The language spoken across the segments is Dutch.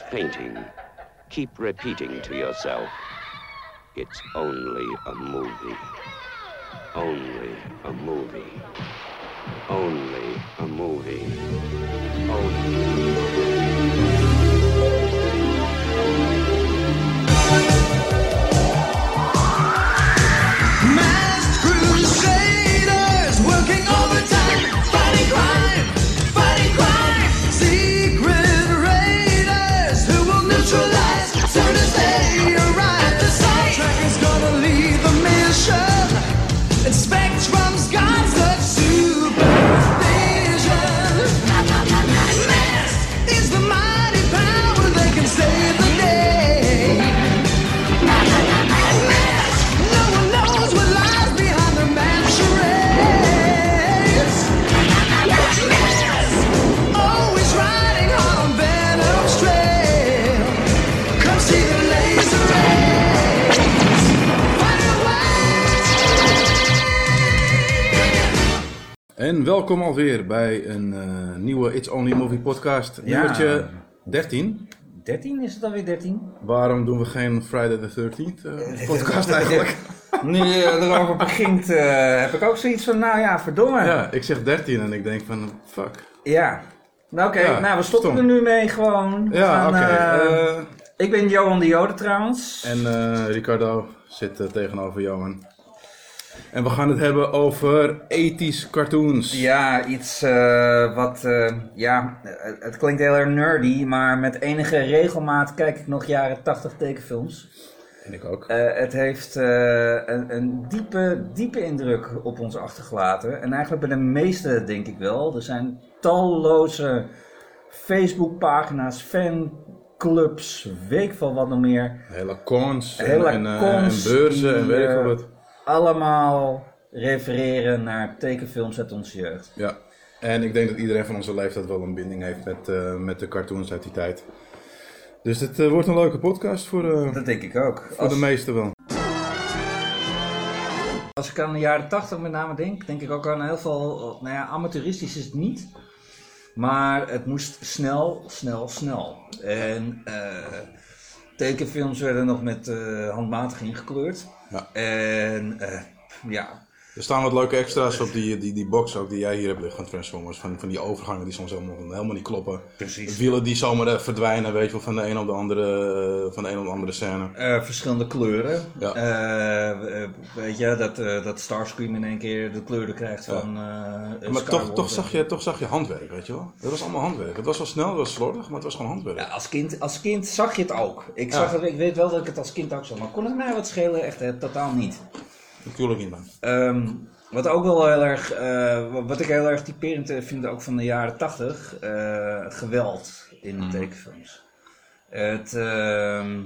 fainting. Keep repeating to yourself, it's only a movie. Only a movie. Only a movie. Only. Masked En welkom alweer bij een eh, nieuwe It's Only Movie podcast. Ja. Nummertje 13. 13 is het alweer 13? Waarom doen we geen Friday the 13th eh, podcast eigenlijk? Nu je erover begint, eh, heb ik ook zoiets van, nou ja, verdomme. Ja. Ja, ik zeg 13 en ik denk van fuck. Nou oké, Ja, nou we stoppen stom. er nu mee gewoon. Ja, oké. eh, eh, ik ben Johan de Jode trouwens. en eh, Ricardo zit eh, tegenover Johan. En we gaan het hebben over ethisch cartoons. Ja, iets eh, wat, eh, ja, het, klinkt heel erg nerdy, maar met enige regelmaat kijk ik nog jaren 80 tekenfilms. En ik ook. Eh, het heeft een, een diepe, diepe indruk op ons achtergelaten. En eigenlijk bij de meeste denk ik wel. Er zijn talloze Facebookpagina's, fanclubs, weet ik veel wat nog meer. Hele cons, en- Hele en, cons en beurzen en weet ik veel wat. Allemaal refereren naar tekenfilms uit onze jeugd. Ja, en ik denk dat iedereen van onze leeftijd wel een binding heeft met, eh, met de cartoons uit die tijd. Dus het eh, wordt een leuke podcast voor, eh, Dat denk ik ook. voor Als, de meesten wel. als ik aan de jaren 80 met name denk, denk ik ook aan heel veel, nou ja, amateuristisch is het niet. Maar het moest snel, snel, snel. En tekenfilms werden nog met handmatig ingekleurd. Ja. En eh, ja, Er staan wat leuke extra's op die, die, die box ook die jij hier hebt liggen van Transformers. Van, van die overgangen die soms helemaal, helemaal niet kloppen. Precies. Wielen die zomaar eh, verdwijnen, weet je wel, van de een op de andere, eh, van de een op de andere scène. eh, verschillende kleuren. Ja. Weet je, dat, dat Starscream in één keer de kleuren krijgt Ja. van Maar toch, toch, zag je, toch zag je handwerk, weet je wel. Het was allemaal handwerk. Het was wel snel, het was slordig, maar het was gewoon handwerk. Ja, als kind, als kind zag je het ook. Ik, zag het, ik weet wel dat ik het als kind ook zag, maar kon het mij wat schelen? Echt totaal niet. Natuurlijk niet, man. Ehm, wat ook wel heel erg, eh, wat- ik heel erg typerend eh, vind, ook van de jaren tachtig, eh, geweld in de tekenfilms. Het, ehm,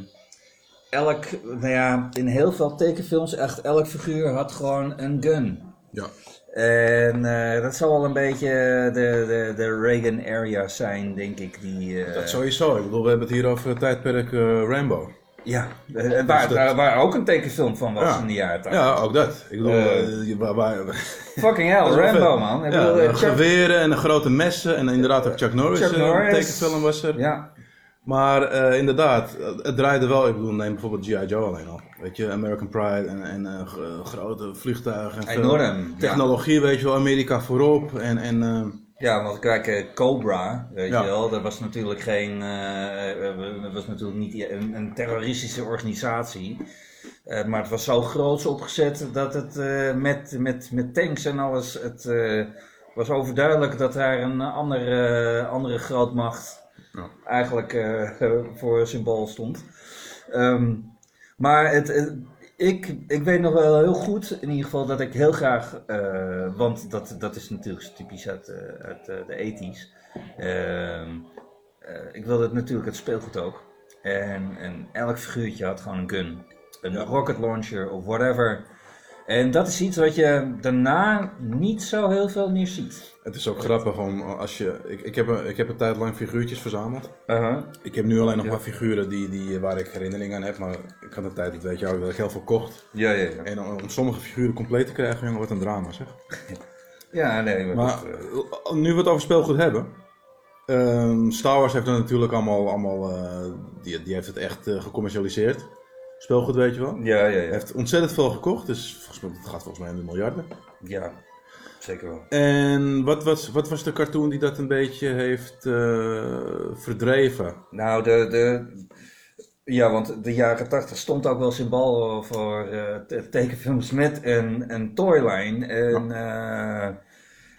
elk, nou ja, in heel veel tekenfilms, echt elk figuur had gewoon een gun. Ja. En eh, dat zal wel een beetje de, de, de Reagan-area zijn, denk ik. Die, eh, Dat sowieso. Ik bedoel, we hebben het hier over het tijdperk eh, Rambo. Ja, eh, waar, dat- waar, ook een tekenfilm van was Ja. in de jaren 80. Ja, ook dat. Ik bedoel, Eh, eh, waar, waar, Fucking hell, Rambo man. Ik ja, bedoel, Chuck- geweren en een grote messen en inderdaad ook Chuck Norris. Chuck Norris. tekenfilm was er. Ja, Maar inderdaad, het draaide wel. Ik bedoel, neem bijvoorbeeld G.I. Joe alleen al. Weet je, American Pride en, en grote vliegtuigen. En Enorm, ja. Technologie, weet je wel, Amerika voorop. En, en eh, ja want kijk, eh, Cobra, weet Ja. je wel, dat was natuurlijk geen, eh, eh, dat was natuurlijk niet een, een terroristische organisatie. Eh, maar het was zo groots opgezet dat het eh, met, met, met tanks en alles, het eh, was overduidelijk dat daar een andere, andere grootmacht Ja. eigenlijk eh, voor symbool stond. Ehm, maar het, het- ik, ik weet nog wel heel goed, in ieder geval, dat ik heel graag, eh, want dat, dat is natuurlijk typisch uit, eh, uit eh, de ethisch. Ehm, eh, ik wilde het natuurlijk het speelgoed ook. En, en elk figuurtje had gewoon een gun. Een Ja. rocket launcher of whatever. En dat is iets wat je daarna niet zo heel veel meer ziet. Het is ook grappig om als je. Ik, ik, heb, een- ik heb een tijd lang figuurtjes verzameld. Ik heb nu alleen nog maar figuren die, die, waar ik herinneringen aan heb. Maar ik had een tijd, dat weet je ook, dat ik heel veel kocht. Ja, ja, ja. En om, om sommige figuren compleet te krijgen, jongen, wat een drama zeg. Ja, nee, maar, Maar dat, eh, eh, nu we het over speelgoed hebben. Ehm, Star Wars heeft het natuurlijk allemaal, allemaal eh, die, die heeft het echt gecommercialiseerd. Speelgoed, weet je wel. Ja, ja, ja. Heeft ontzettend veel gekocht, dus volgens mij, het gaat volgens mij in de miljarden. Ja, zeker wel. En wat was, wat was de cartoon die dat een beetje heeft eh, verdreven? Nou, de, de, ja, want de jaren 80 stond ook wel symbool voor eh, te- tekenfilms met een, een toyline. En eh,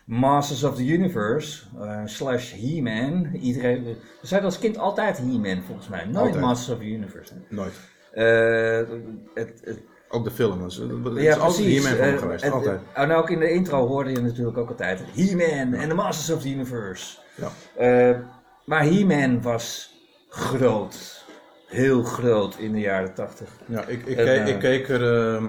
Masters of the Universe, eh, slash He-Man. Iedereen, we zeiden als kind altijd He-Man volgens mij, nooit Altijd. Masters of the Universe. Nooit. Eh, het, het, Ook de film. Het is, het is ja, precies. hiermee van Eh, geweest. altijd. En ook in de intro hoorde je natuurlijk ook altijd He-Man en de Masters of the Universe. Ja. Eh, maar He-Man was groot. Heel groot in de jaren 80. Ja, ik, ik, En, keek, eh, ik keek er. ehm,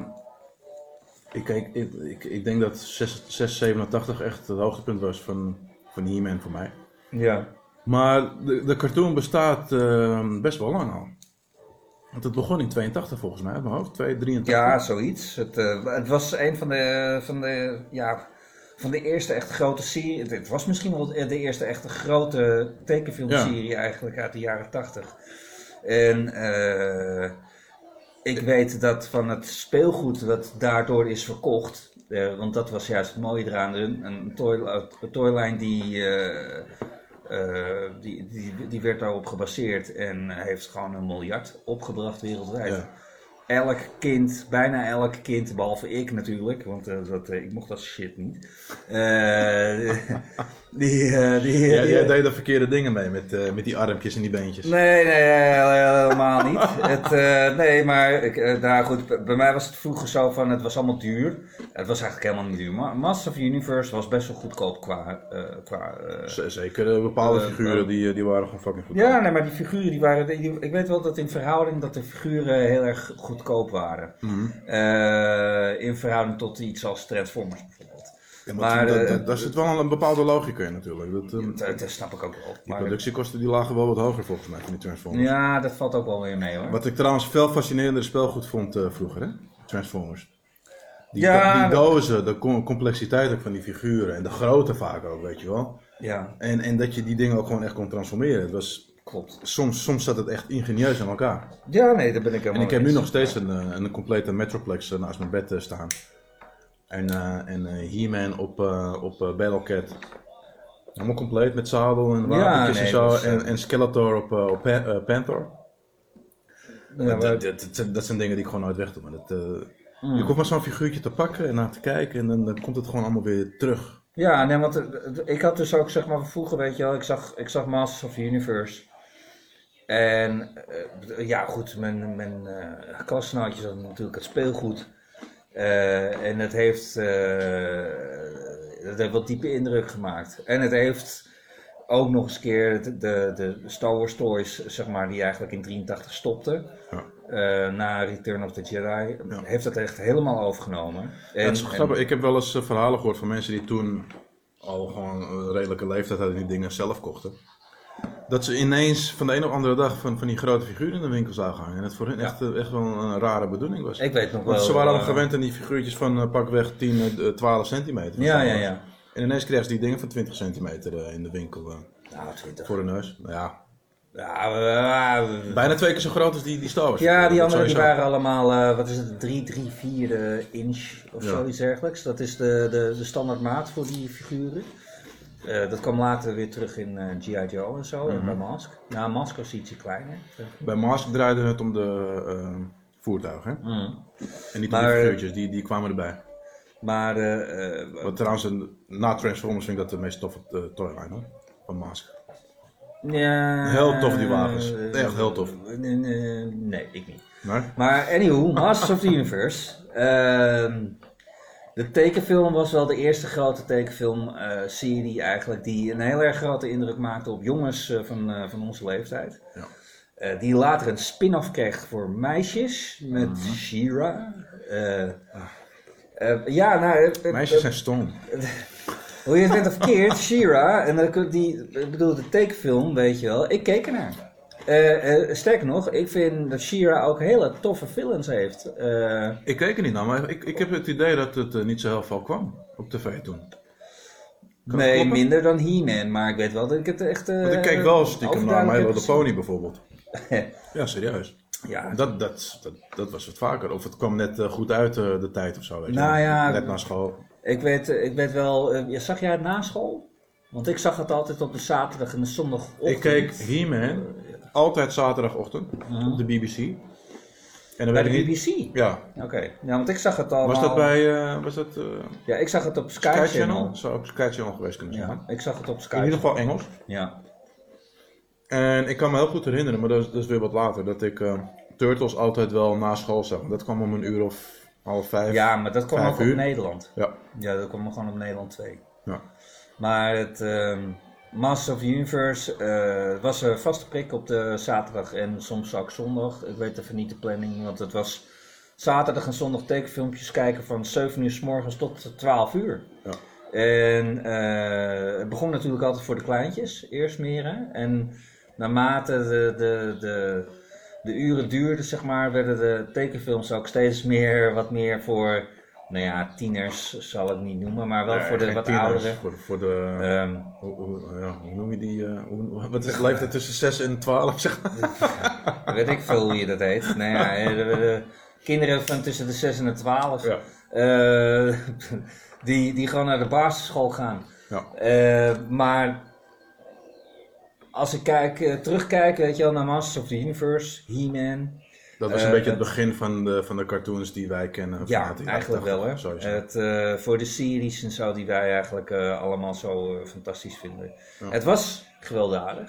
ik, keek, ik, ik, ik denk dat 6, 687 echt het hoogtepunt was van, van He-Man voor mij. Ja. Maar de, de cartoon bestaat ehm, best wel lang al. Want het begon in 82 volgens mij, uit mijn hoofd. 2, 83. Ja, zoiets. Het, eh, het was een van de, van de, ja, van de eerste echt grote serie. Het, het was misschien wel de eerste echte grote tekenfilmserie eigenlijk uit de jaren 80. En eh, ik weet dat van het speelgoed dat daardoor is verkocht. eh, want dat was juist het mooie eraan. Een, een, toy, die, eh, die, die, die werd daarop gebaseerd en heeft gewoon een miljard opgebracht wereldwijd Ja. elk kind, bijna elk kind, behalve ik natuurlijk, want eh, dat, eh, ik mocht dat shit niet. Die, eh, die, Ja, die- jij deed er verkeerde dingen mee met, eh, met die armpjes en die beentjes. Nee, nee, helemaal niet. Het, eh, nee, maar ik, nou goed, bij mij was het vroeger zo van, het was allemaal duur. Het was eigenlijk helemaal niet duur, maar Master of Universe was best wel goedkoop qua... qua Zeker bepaalde figuren die, die waren gewoon fucking goed. ja, nee, maar die figuren die waren. die- ik weet wel dat in verhouding dat de figuren heel erg goedkoop waren. Mhm. In verhouding tot iets als Transformers bijvoorbeeld. Ja, maar maar, dat- eh, daar zit wel een bepaalde logica in natuurlijk. Dat, eh, Dat, dat snap ik ook wel. die productiekosten die lagen wel wat hoger volgens mij van die Transformers. ja, dat valt ook wel weer mee hoor. Wat ik trouwens veel fascinerender speelgoed vond eh, vroeger, hè? Transformers. Die, Ja, die dozen, de com- complexiteit ook van die figuren en de grootte vaak ook, weet je wel. Ja, En, en dat je die dingen ook gewoon echt kon transformeren. Het was, klopt. soms, soms zat het echt ingenieus aan elkaar. Ja, nee, daar ben ik En helemaal ik heb nu nog steeds een, eh, een complete Metroplex naast mijn bed staan. En, eh, en eh, He-Man op, eh op eh, Battlecat. Helemaal compleet met zadel en wapentjes nee, en zo. is, en, en Skeletor op, op Pa- Panther. Ja, dat, dat, dat, zijn dingen die ik gewoon nooit weg doe. Maar dat, Hmm. Je hoeft maar zo'n figuurtje te pakken en naar te kijken en dan, dan komt het gewoon allemaal weer terug. Ja, nee, want ik had dus ook, zeg maar, vroeger, weet je wel, ik zag, ik zag Masters of the Universe. En ja, goed, mijn, mijn klasgenootjes hadden natuurlijk het speelgoed. Eh, en het heeft, eh, het heeft wel diepe indruk gemaakt. En het heeft ook nog eens een keer de, de, de Star Wars toys, zeg maar, die eigenlijk in 83 stopte. Ja. eh, na Return of the Jedi, heeft dat echt helemaal overgenomen. En. Ik heb wel eens verhalen gehoord van mensen die toen al gewoon een redelijke leeftijd hadden en die dingen zelf kochten. Dat ze ineens van de een op andere dag van, van die grote figuren in de winkel zagen hangen. En het voor hen echt, eh, echt wel een rare bedoeling was. Ik weet nog wel. Want ze waren al eh, gewend aan die figuurtjes van eh, pakweg 10, eh, 12 centimeter. Ja, ja, ja. En ineens kregen ze die dingen van 20 centimeter in de winkel eh, Nou, 20. voor de neus. Nou ja, Ja, bijna twee keer zo groot als die, die Star Wars ja, die anderen die waren allemaal, eh, wat is het, 3, 3, 4 inch of Ja. zoiets dergelijks. Dat is de, de, de standaardmaat voor die figuren. Eh, dat kwam later weer terug in eh, G.I. Joe en zo, Mhm. en bij Mask. Nou, Mask was ietsje kleiner. Bij Mask draaide het om de eh, voertuigen. hè? Mm. En niet om Maar- die figuurtjes, die, die kwamen erbij. Maar, eh, eh, Wat trouwens, een- na Transformers vind ik dat de meest toffe uh, toyline hoor. Van Mask. ja, Heel tof, die wagens. eh, Echt heel tof. Nee, ik niet. Maar, Maar anywho, Masters of the Universe. Ehm, de tekenfilm was wel de eerste grote tekenfilmserie eigenlijk die een heel erg grote indruk maakte op jongens eh, van, eh, van onze leeftijd. Ja. Eh, die later een spin-off kreeg voor meisjes met. She-Ra. Eh, eh, ja, nou, eh, eh, meisjes zijn stom. hoe je het bent of verkeerd, She-Ra, en dan die, ik bedoel, de tekenfilm, weet je wel, ik keek ernaar. Eh, sterker nog, ik vind dat She-Ra ook hele toffe villains heeft. Eh, Ik keek er niet naar, maar ik, ik heb het idee dat het niet zo heel veel kwam op tv toen. Kan Nee, minder dan He-Man, maar ik weet wel dat ik het echt... Want ik keek wel stiekem naar My Little heb Pony bijvoorbeeld. Ja, serieus. ja, Dat, dat, dat, dat was het vaker. Of het kwam net goed uit de tijd of zo. Weet je Nou wel. ja, Net na school. ik weet, ik weet wel... ja, zag jij het na school? Want ik zag het altijd op de zaterdag en de zondagochtend. Ik keek He-Man altijd zaterdagochtend op de BBC. En dan Bij weet de ik niet... BBC? Ja. Oké, ja, want ik zag het al. Was dat bij... eh, was dat eh, Ja, ik zag het op Sky, Sky Channel. Zou ook Sky Channel geweest kunnen zijn. Ja, ik zag het op Sky In ieder geval Engels. Ja. En ik kan me heel goed herinneren, maar dat is, dat is weer wat later, dat ik eh, Turtles altijd wel na school zag. Dat kwam om een uur of half vijf. ja, maar dat kwam Vijf ook op. Nederland. Ja. Ja, dat kwam gewoon op Nederland 2. ja. Maar het ehm Masters of the Universe eh, was een vaste prik op de zaterdag en soms ook zondag. Ik weet even niet de planning, want het was zaterdag en zondag tekenfilmpjes kijken van 7 uur s morgens tot 12 uur. Ja. En eh, het begon natuurlijk altijd voor de kleintjes, eerst meer. hè. En naarmate de, de, de, de uren duurden, zeg maar, werden de tekenfilms ook steeds meer, wat meer voor, nou ja, tieners zal ik niet noemen, maar wel Nee, voor de wat tieners, ouderen. Voor, voor de... Ehm, hoe, hoe- ja, hoe noem je die? eh, hoe, wat is de leeftijd tussen 6 en 12? Zeg maar? weet ik veel hoe je dat heet. Nou ja, eh, de, de kinderen van tussen de 6 en de 12, Ja. eh, die, die gewoon naar de basisschool gaan. Ja. Eh, maar als ik kijk, eh, terugkijk, weet je wel, naar Masters of the Universe, He-Man. Dat was Eh, een beetje het het- begin van de, van de cartoons die wij kennen. Ja, eigenlijk wel 80, hè. sowieso. Het, eh, voor de series en zo die wij eigenlijk eh, allemaal zo eh, fantastisch vinden. Het was gewelddadig,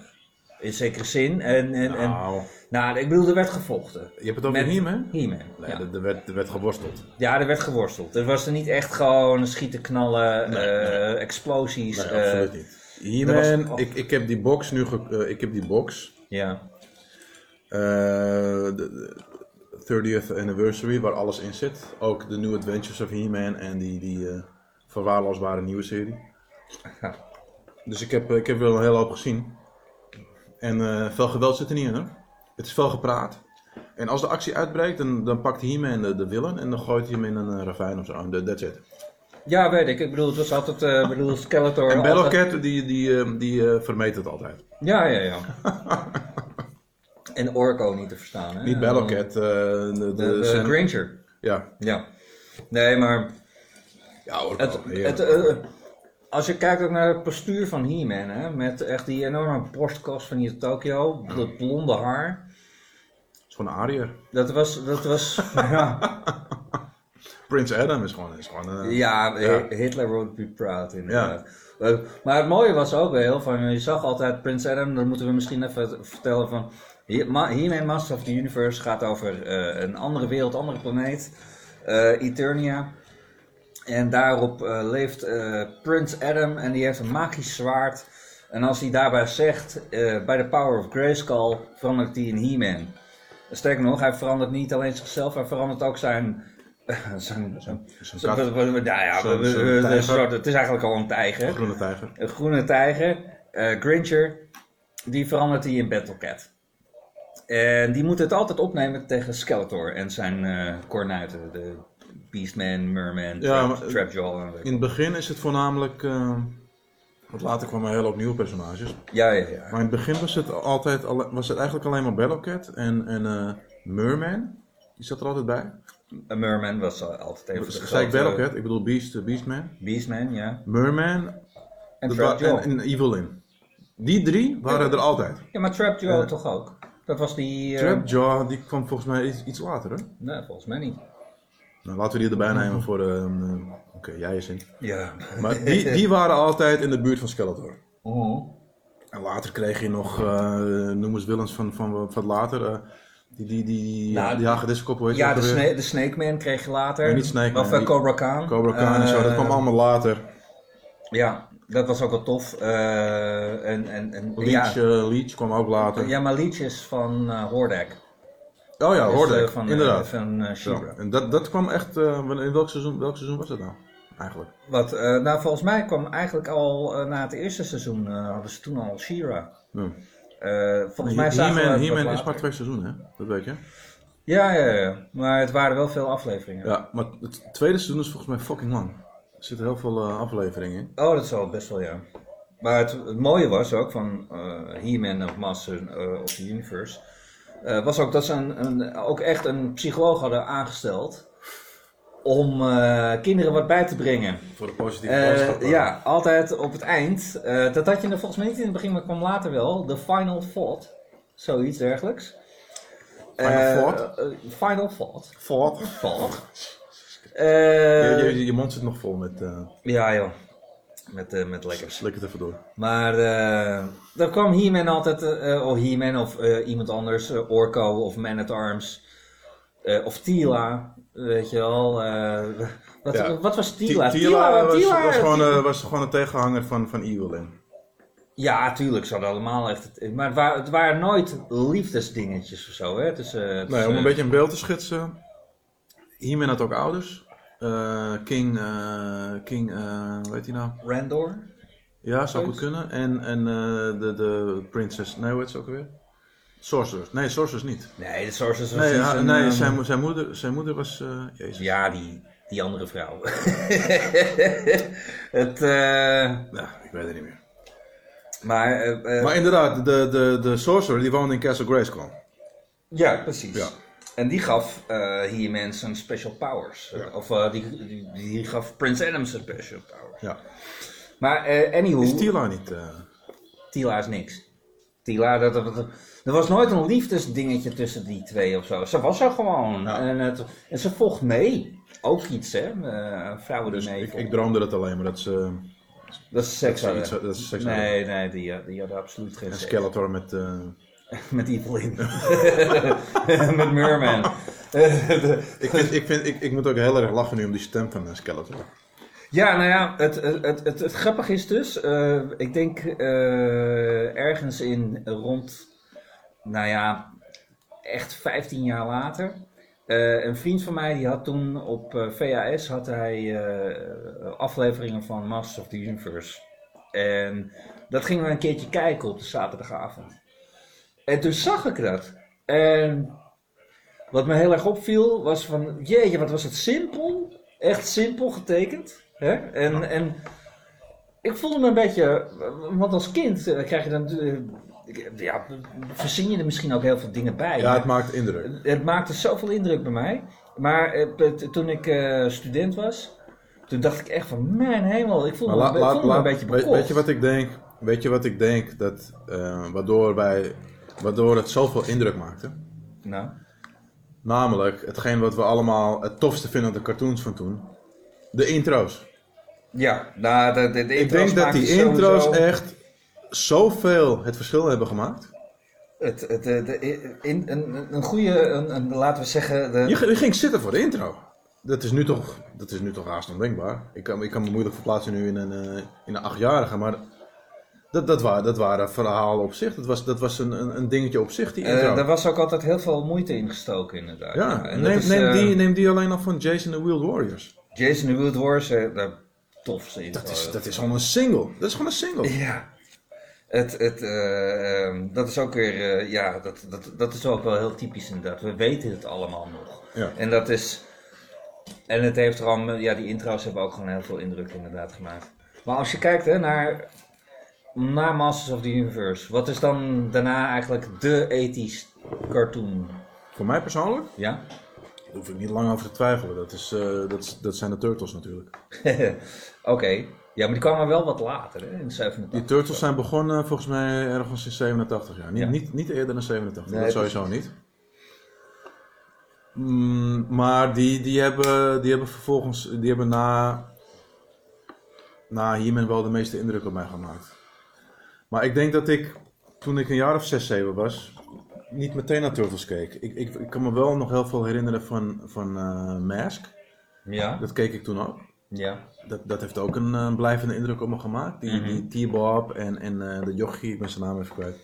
in zekere zin. En, en, en, nou, nou, ik bedoel, er werd gevochten. je hebt het over He-Man? He-Man. Nee, ja. er, er werd, er werd geworsteld. Ja, er werd geworsteld. Er was er niet echt gewoon schieten, knallen, Nee, eh, nee. explosies. Nee, eh, absoluut niet. was- He-Man, ik, ik heb die box nu, ge- eh, ik heb die box. Ja, eh, de 30th anniversary, waar alles in zit. Ook de New Adventures of He-Man en die, die eh, verwaarloosbare nieuwe serie. Ja. Dus ik heb, ik heb wel een hele hoop gezien. En eh, veel geweld zit er niet in hoor. Het is veel gepraat. En als de actie uitbreekt, dan, dan pakt He-Man de, de villain en dan gooit hij hem in een eh, ravijn of zo. That's it. ja weet ik. Ik bedoel, het was altijd, eh, ik bedoel, Skeletor. En altijd- Battlecat, die, die, eh, die eh, vermeed het altijd. Ja, ja, ja. en Orko niet te verstaan, hè? Niet Battlecat, eh, de, de, De, de zijn- Granger. Ja. Ja. Nee, maar Ja hoor. het, oh, het, eh, als je kijkt ook naar het postuur van He-Man, hè, met echt die enorme borstkas van hier Tokyo, dat blonde haar. is gewoon een Ariër. Dat was, dat was, ja, Prince Adam is gewoon, is gewoon een... ja, Ja. Hitler would be proud inderdaad. Eh, Maar het mooie was ook wel, van, je zag altijd Prince Adam, dan moeten we misschien even vertellen van, He-Man Master of the Universe gaat over eh, een andere wereld, andere planeet, eh, Eternia. En daarop eh, leeft Prince Adam en die heeft een magisch zwaard. En als hij daarbij zegt, bij de power of Grayskull verandert hij in He-Man. Sterker nog, hij verandert niet alleen zichzelf, hij verandert ook zijn... zijn, zijn, nou ja, soort- het is eigenlijk al een tijger. groene tijger. Een groene tijger, Granger, die verandert hij in Battlecat. En die moet het altijd opnemen tegen Skeletor en zijn eh kornuiten. De Beastman, Merman, Ja, Trap, maar- Trapjaw. en In het begin is het voornamelijk... eh, want later kwamen een hele hoop nieuwe personages. Ja, ja, ja. Maar in het begin was het, altijd, was het eigenlijk alleen maar Battlecat en, en eh, Merman. Die zat er altijd bij. Een Merman was al- altijd even de Zei ik grote- Battlecat? Ik bedoel Beast, eh, Beastman. Beastman, ja. Merman En en, en Evelyn. Die drie waren er altijd. Ja, maar Trapjaw Eh, toch ook? Dat was die... Trapjaw, die kwam volgens mij iets, iets later, hè? Nee, volgens mij niet. Nou, laten we die erbij nemen voor de... eh, Oké, jij is in. Ja. Maar die, die waren altijd in de buurt van Skeletor. Oh. En later kreeg je nog, eh noem eens Willens van, van wat later, eh, die, die, die, die, Nou, die hagediskop, hoe heet Ja, de? Sna- de Snake Man kreeg je later. Nee, niet Snake Man, Of eh, Cobra Khan. Cobra Khan en zo, dat kwam allemaal later. Ja, dat was ook wel tof. Eh, en, en, en, Leech, ja. eh, Leech kwam ook later. ja, maar Leech is van Hordak. oh ja, ik, van, inderdaad. van. Ja, En dat, dat kwam echt, in welk seizoen, welk seizoen was dat nou? Eigenlijk. Wat, nou, volgens mij kwam eigenlijk al na het eerste seizoen, hadden ze toen al She-Ra. Ja. Volgens mij zagen He-Man is maar twee seizoenen, hè? Dat weet je. Ja, ja, ja. Maar het waren wel veel afleveringen. Ja, maar het tweede seizoen is volgens mij fucking lang. Zitten heel veel eh, afleveringen in. Oh, dat zal best wel, ja. Maar het, het mooie was ook van eh He-Man of Master eh, of the Universe, was ook dat ze een, een, ook echt een psycholoog hadden aangesteld om kinderen wat bij te brengen. Voor de positieve boodschap. eh. ja, altijd op het eind. Dat had je er volgens mij niet in het begin, maar kwam later wel. The Final Thought. Zoiets dergelijks. Final Thought? final Thought. Voort. Thought. Je, Eh, je, je mond zit nog vol met... eh ja joh. Met, eh, met lekkers. slik het even door. Maar dan kwam He-Man altijd, of He-Man of iemand anders, Orko of Man at Arms. eh, of Tila, weet je wel. wat, Ja. wat was Tila? Ti- Tila was, Tila- was, gewoon, eh, was gewoon een tegenhanger van, van Evelyn. Ja, tuurlijk, ze hadden allemaal echt. Maar het waren, het waren nooit liefdesdingetjes of zo, hè? Nee, om een beetje een beeld te schetsen. He-Man had ook ouders. Eh, King, eh, King eh, hoe heet hij nou? Randor? Ja, zou goed kunnen. En, en de, de prinses, nee hoe heet ze ook alweer? Sorcerers. Nee, Sorcerers niet. Nee, de Sorcerers was Nee, een, nee ehm, zijn, zijn, moeder, zijn moeder was, jezus. Ja, die, die andere vrouw. het, Ja, ik weet het niet meer. maar, Maar inderdaad, de, de, de Sorcerer die woonde in Castle Grayskull. ja, precies. Ja. En die gaf eh He-Man zijn special powers. Ja. Of eh, die, die, die gaf Prince Adam zijn special powers. Ja. Maar eh anywho, Is Tila niet... Tila is niks. Tila, dat, dat, dat- er was nooit een liefdesdingetje tussen die twee of zo. Ze was er gewoon. Ja. En, het, en ze vocht mee. Ook iets, hè? vrouwen die dus mee ik, ik droomde dat alleen maar dat ze... Dat is seks dat ze hadden. iets- dat ze seks hadden. Nee, nee, die, die hadden absoluut geen En seks. Skeletor met... Met Evelyn. Met Merman. ik, vind, ik, vind, ik, ik moet ook heel erg lachen nu om die stem van eh, Skeletor. Ja, nou ja, het, het, het, het, het grappige is dus, eh, ik denk eh, ergens in rond, nou ja, echt 15 jaar later. eh, een vriend van mij die had toen op eh, VHS had hij eh, afleveringen van Masters of the Universe. En dat gingen we een keertje kijken op de zaterdagavond. En toen zag ik dat. En wat me heel erg opviel was van, jeetje, wat was het simpel. Echt simpel getekend. Hè? En, en ik voelde me een beetje, want als kind eh, krijg je dan, ja, verzin je er misschien ook heel veel dingen bij. Ja, het maakt indruk. Het maakte zoveel indruk bij mij. Maar eh, toen ik eh, student was, toen dacht ik echt van, mijn hemel, ik voelde Maar me, la- ik een beetje bekocht. weet je wat ik denk? Weet je wat ik denk dat, waardoor, wij, waardoor het zoveel indruk maakte? Nou, Namelijk, hetgeen wat we allemaal het tofste vinden aan de cartoons van toen. De intro's. ja, nou, de, de, de Ik intro's denk dat die intro's sowieso- echt zoveel het verschil hebben gemaakt. Het, het, de, de, in, een, een goede, een, een, laten we zeggen, de, Je, je ging zitten voor de intro. Dat is nu toch, dat is nu toch haast ondenkbaar. Ik kan, ik kan me moeilijk verplaatsen nu in een, eh, in een achtjarige, maar dat, dat, waren, dat waren verhalen op zich. Dat was, dat was een, een, een dingetje op zich, die Eh, intro. daar was ook altijd heel veel moeite in gestoken, inderdaad. ja, en neem, is, neem, eh, die, neem die alleen al van Jason the Wild Warriors. Jason the Wild eh, de tofste intro. Dat is, dat is gewoon een single. Dat is gewoon een single. Ja. Het, het, eh, ehm, dat is ook weer, eh, ja, dat, dat, dat is ook wel heel typisch inderdaad. We weten het allemaal nog. Ja. En dat is, en het heeft er al, ja, die intro's hebben ook gewoon heel veel indruk inderdaad gemaakt. Maar als je kijkt hè, naar, naar Masters of the Universe, wat is dan daarna eigenlijk de ethisch cartoon? Voor mij persoonlijk, Ja? daar hoef ik niet lang over te twijfelen. Dat, is, eh, dat, is- dat zijn de Turtles natuurlijk. Oké. Ja, maar die kwamen wel wat later, hè, in 87. Die Turtles zijn begonnen volgens mij ergens in 87 jaar. Niet, Ja. niet, niet eerder dan 87, Nee, dat sowieso niet. Mm, maar die, die, hebben, die hebben vervolgens, die hebben na, na He-Man wel de meeste indruk op mij gemaakt. Maar ik denk dat ik, toen ik een jaar of 6, 7 was, niet meteen naar Turtles keek. Ik, ik, ik kan me wel nog heel veel herinneren van, van eh, Mask. Ja, Dat keek ik toen ook. ja. Dat, dat heeft ook een eh, blijvende indruk op me gemaakt. Die, Mhm. die T-Bob en, en eh, de jochie, ik ben zijn naam even kwijt.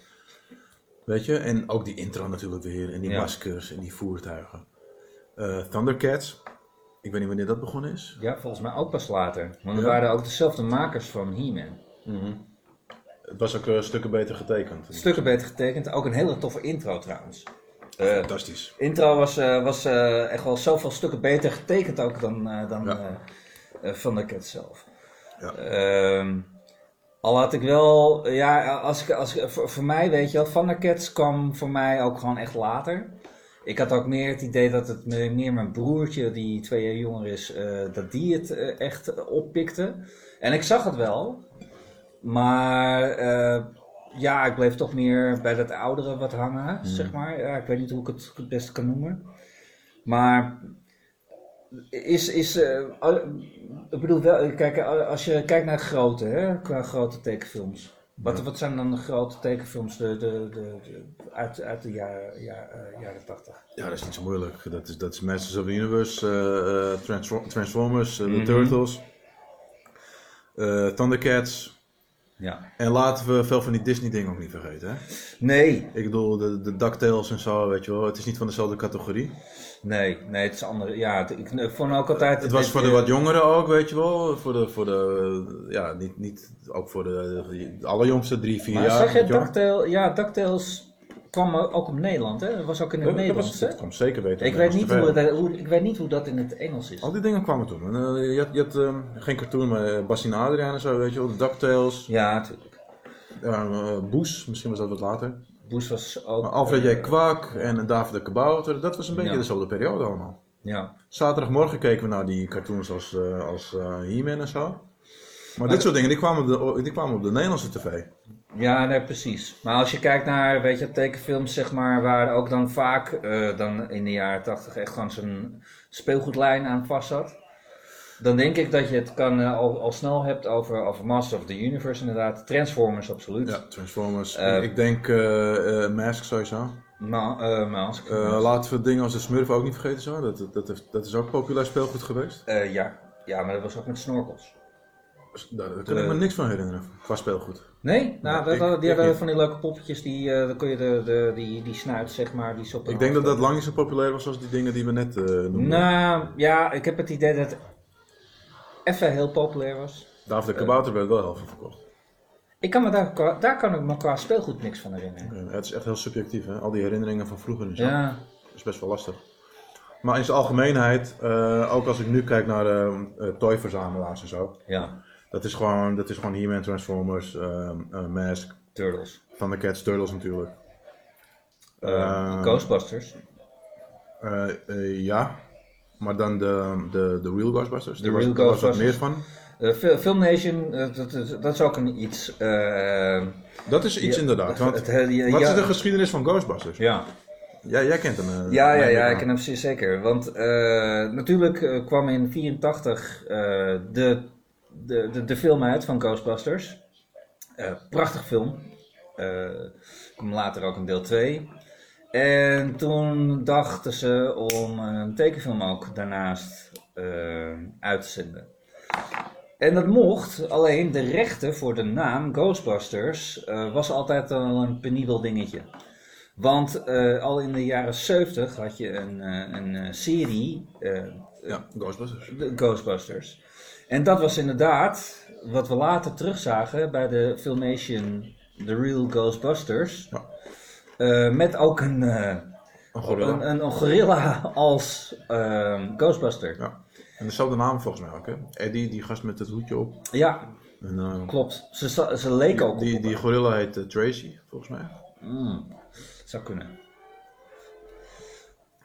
Weet je, en ook die intro natuurlijk weer. En die Ja. maskers en die voertuigen. Thundercats, ik weet niet wanneer dat begonnen is. Ja, volgens mij ook pas later. Want er Ja. waren ook dezelfde makers van He-Man. Het was ook eh, stukken beter getekend. Stukken beter getekend. Ook een hele toffe intro trouwens. Eh, Fantastisch. intro was, eh, was echt wel zoveel stukken beter getekend ook dan, dan Ja. van de cat zelf. Ja. Ehm, al had ik wel, ja, als ik, als ik, voor, voor mij weet je wel, Van der Cats kwam voor mij ook gewoon echt later. Ik had ook meer het idee dat het me- meer mijn broertje, die twee jaar jonger is, dat die het echt oppikte. En ik zag het wel, maar eh, ja, ik bleef toch meer bij dat oudere wat hangen, zeg maar. Ja, ik weet niet hoe ik het het beste kan noemen. Maar is, is eh, al- ik bedoel wel, kijk, als je kijkt naar grote, hè, qua grote tekenfilms. Wat, wat zijn dan de grote tekenfilms de, de, de, de- uit, uit de jaren, ja, eh, jaren 80? Ja, dat is niet zo moeilijk. Dat is, dat is Masters of the Universe, eh, eh, Transfor- Transformers, eh, Mhm. The Turtles, eh, Thundercats. Ja. En laten we veel van die Disney dingen ook niet vergeten. Hè? Nee, Ik bedoel, de, de DuckTales en zo, weet je wel. Het is niet van dezelfde categorie. nee, nee, het is andere. Ja, het- ik, ik vond ook altijd. Het was dit, voor de wat jongeren ook, weet je wel. Voor de, voor de ja, niet, niet ook voor de, de allerjongste, drie, vier Maar jaar. zeg je. DuckTales? Ja, DuckTales kwam ook op Nederland, hè? Dat was ook in het Dat, dat, Nederlands, was, dat kwam zeker weten. Ik weet, niet hoe het, hoe, ik weet niet hoe dat in het Engels is. Al die dingen kwamen toen. En, eh, je had, je had ehm, geen cartoon, maar uh, Bastien Adriaan en zo, weet je wel. De DuckTales. Ja, natuurlijk. Eh, Boes, misschien was dat wat later. Boes was ook... Maar Alfred eh, J. Kwak en David de Kabouter, dat was een beetje Ja. dezelfde periode allemaal. Ja. Zaterdagmorgen keken we naar die cartoons als, eh, als eh, He-Man en zo. Maar dit soort dingen, die kwamen, op de, die kwamen op de Nederlandse tv. Ja, nee, precies. Maar als je kijkt naar, weet je, tekenfilms, zeg maar, waar ook dan vaak, eh, dan in de jaren 80 echt gewoon zo'n speelgoedlijn aan vast zat. Dan denk ik dat je het kan, eh, al, al snel hebt over, over Master of the Universe inderdaad. Transformers, absoluut. Ja, Transformers. Eh, ik denk Mask sowieso. Ma Mask. Laten we dingen als de Smurf ook niet vergeten zo. Dat, dat, dat is ook populair speelgoed geweest. Ja. ja, maar dat was ook met snorkels. Daar, kan ik me niks van herinneren, qua speelgoed. Nee? Nou, dat, ik- die ik hadden van die leuke poppetjes, die, eh dan kon je de, de, die, die snuit, zeg maar, die Ik denk dat dat lang niet zo populair was als die dingen die we net eh noemden. Nou, ja, ik heb het idee dat het even heel populair was. David de Kabouter werd wel heel veel verkocht. Ik kan me daar, daar kan ik me qua speelgoed niks van herinneren. Ja, het is echt heel subjectief, hè? Al die herinneringen van vroeger en zo. Ja, Dat is best wel lastig. Maar in zijn algemeenheid, eh, ook als ik nu kijk naar eh eh, toyverzamelaars en zo. ja, Dat is gewoon, dat is gewoon He-Man, Transformers, eh, eh, Mask, Turtles. van de Cats, Turtles natuurlijk. Eh, Eh, Ghostbusters. Eh, eh, ja, maar dan de, de, de Real Ghostbusters. De was, Real was wat meer Ghostbusters. van. Eh, Fil- Filmnation, eh, dat, dat, dat is ook een iets. Dat is iets ja, inderdaad. Want het- het- ja, wat is de geschiedenis van Ghostbusters? ja. Ja, jij kent hem. Ja, ja, ja, ik ken hem zeer zeker. Want natuurlijk kwam in 84 eh, de, de, de, de film uit van Ghostbusters. Eh, prachtig film. Eh kwam later ook een deel 2. En toen dachten ze om een tekenfilm ook daarnaast eh, uit te zenden. En dat mocht, alleen de rechten voor de naam Ghostbusters was altijd al een penibel dingetje. Want al in de jaren 70 had je een, een serie, Ja, Ghostbusters. de Ghostbusters. En dat was inderdaad wat we later terugzagen bij de Filmation The Real Ghostbusters. Ja. Eh, met ook een, eh, Een gorilla. een, een, een gorilla als ehm, Ghostbuster. Ja. En dezelfde naam volgens mij ook, hè? Eddie, die gast met het hoedje op. Ja, En, eh, klopt. Ze, ze leken ook die, op die elkaar. gorilla heet Tracy, volgens mij. Mm, zou kunnen.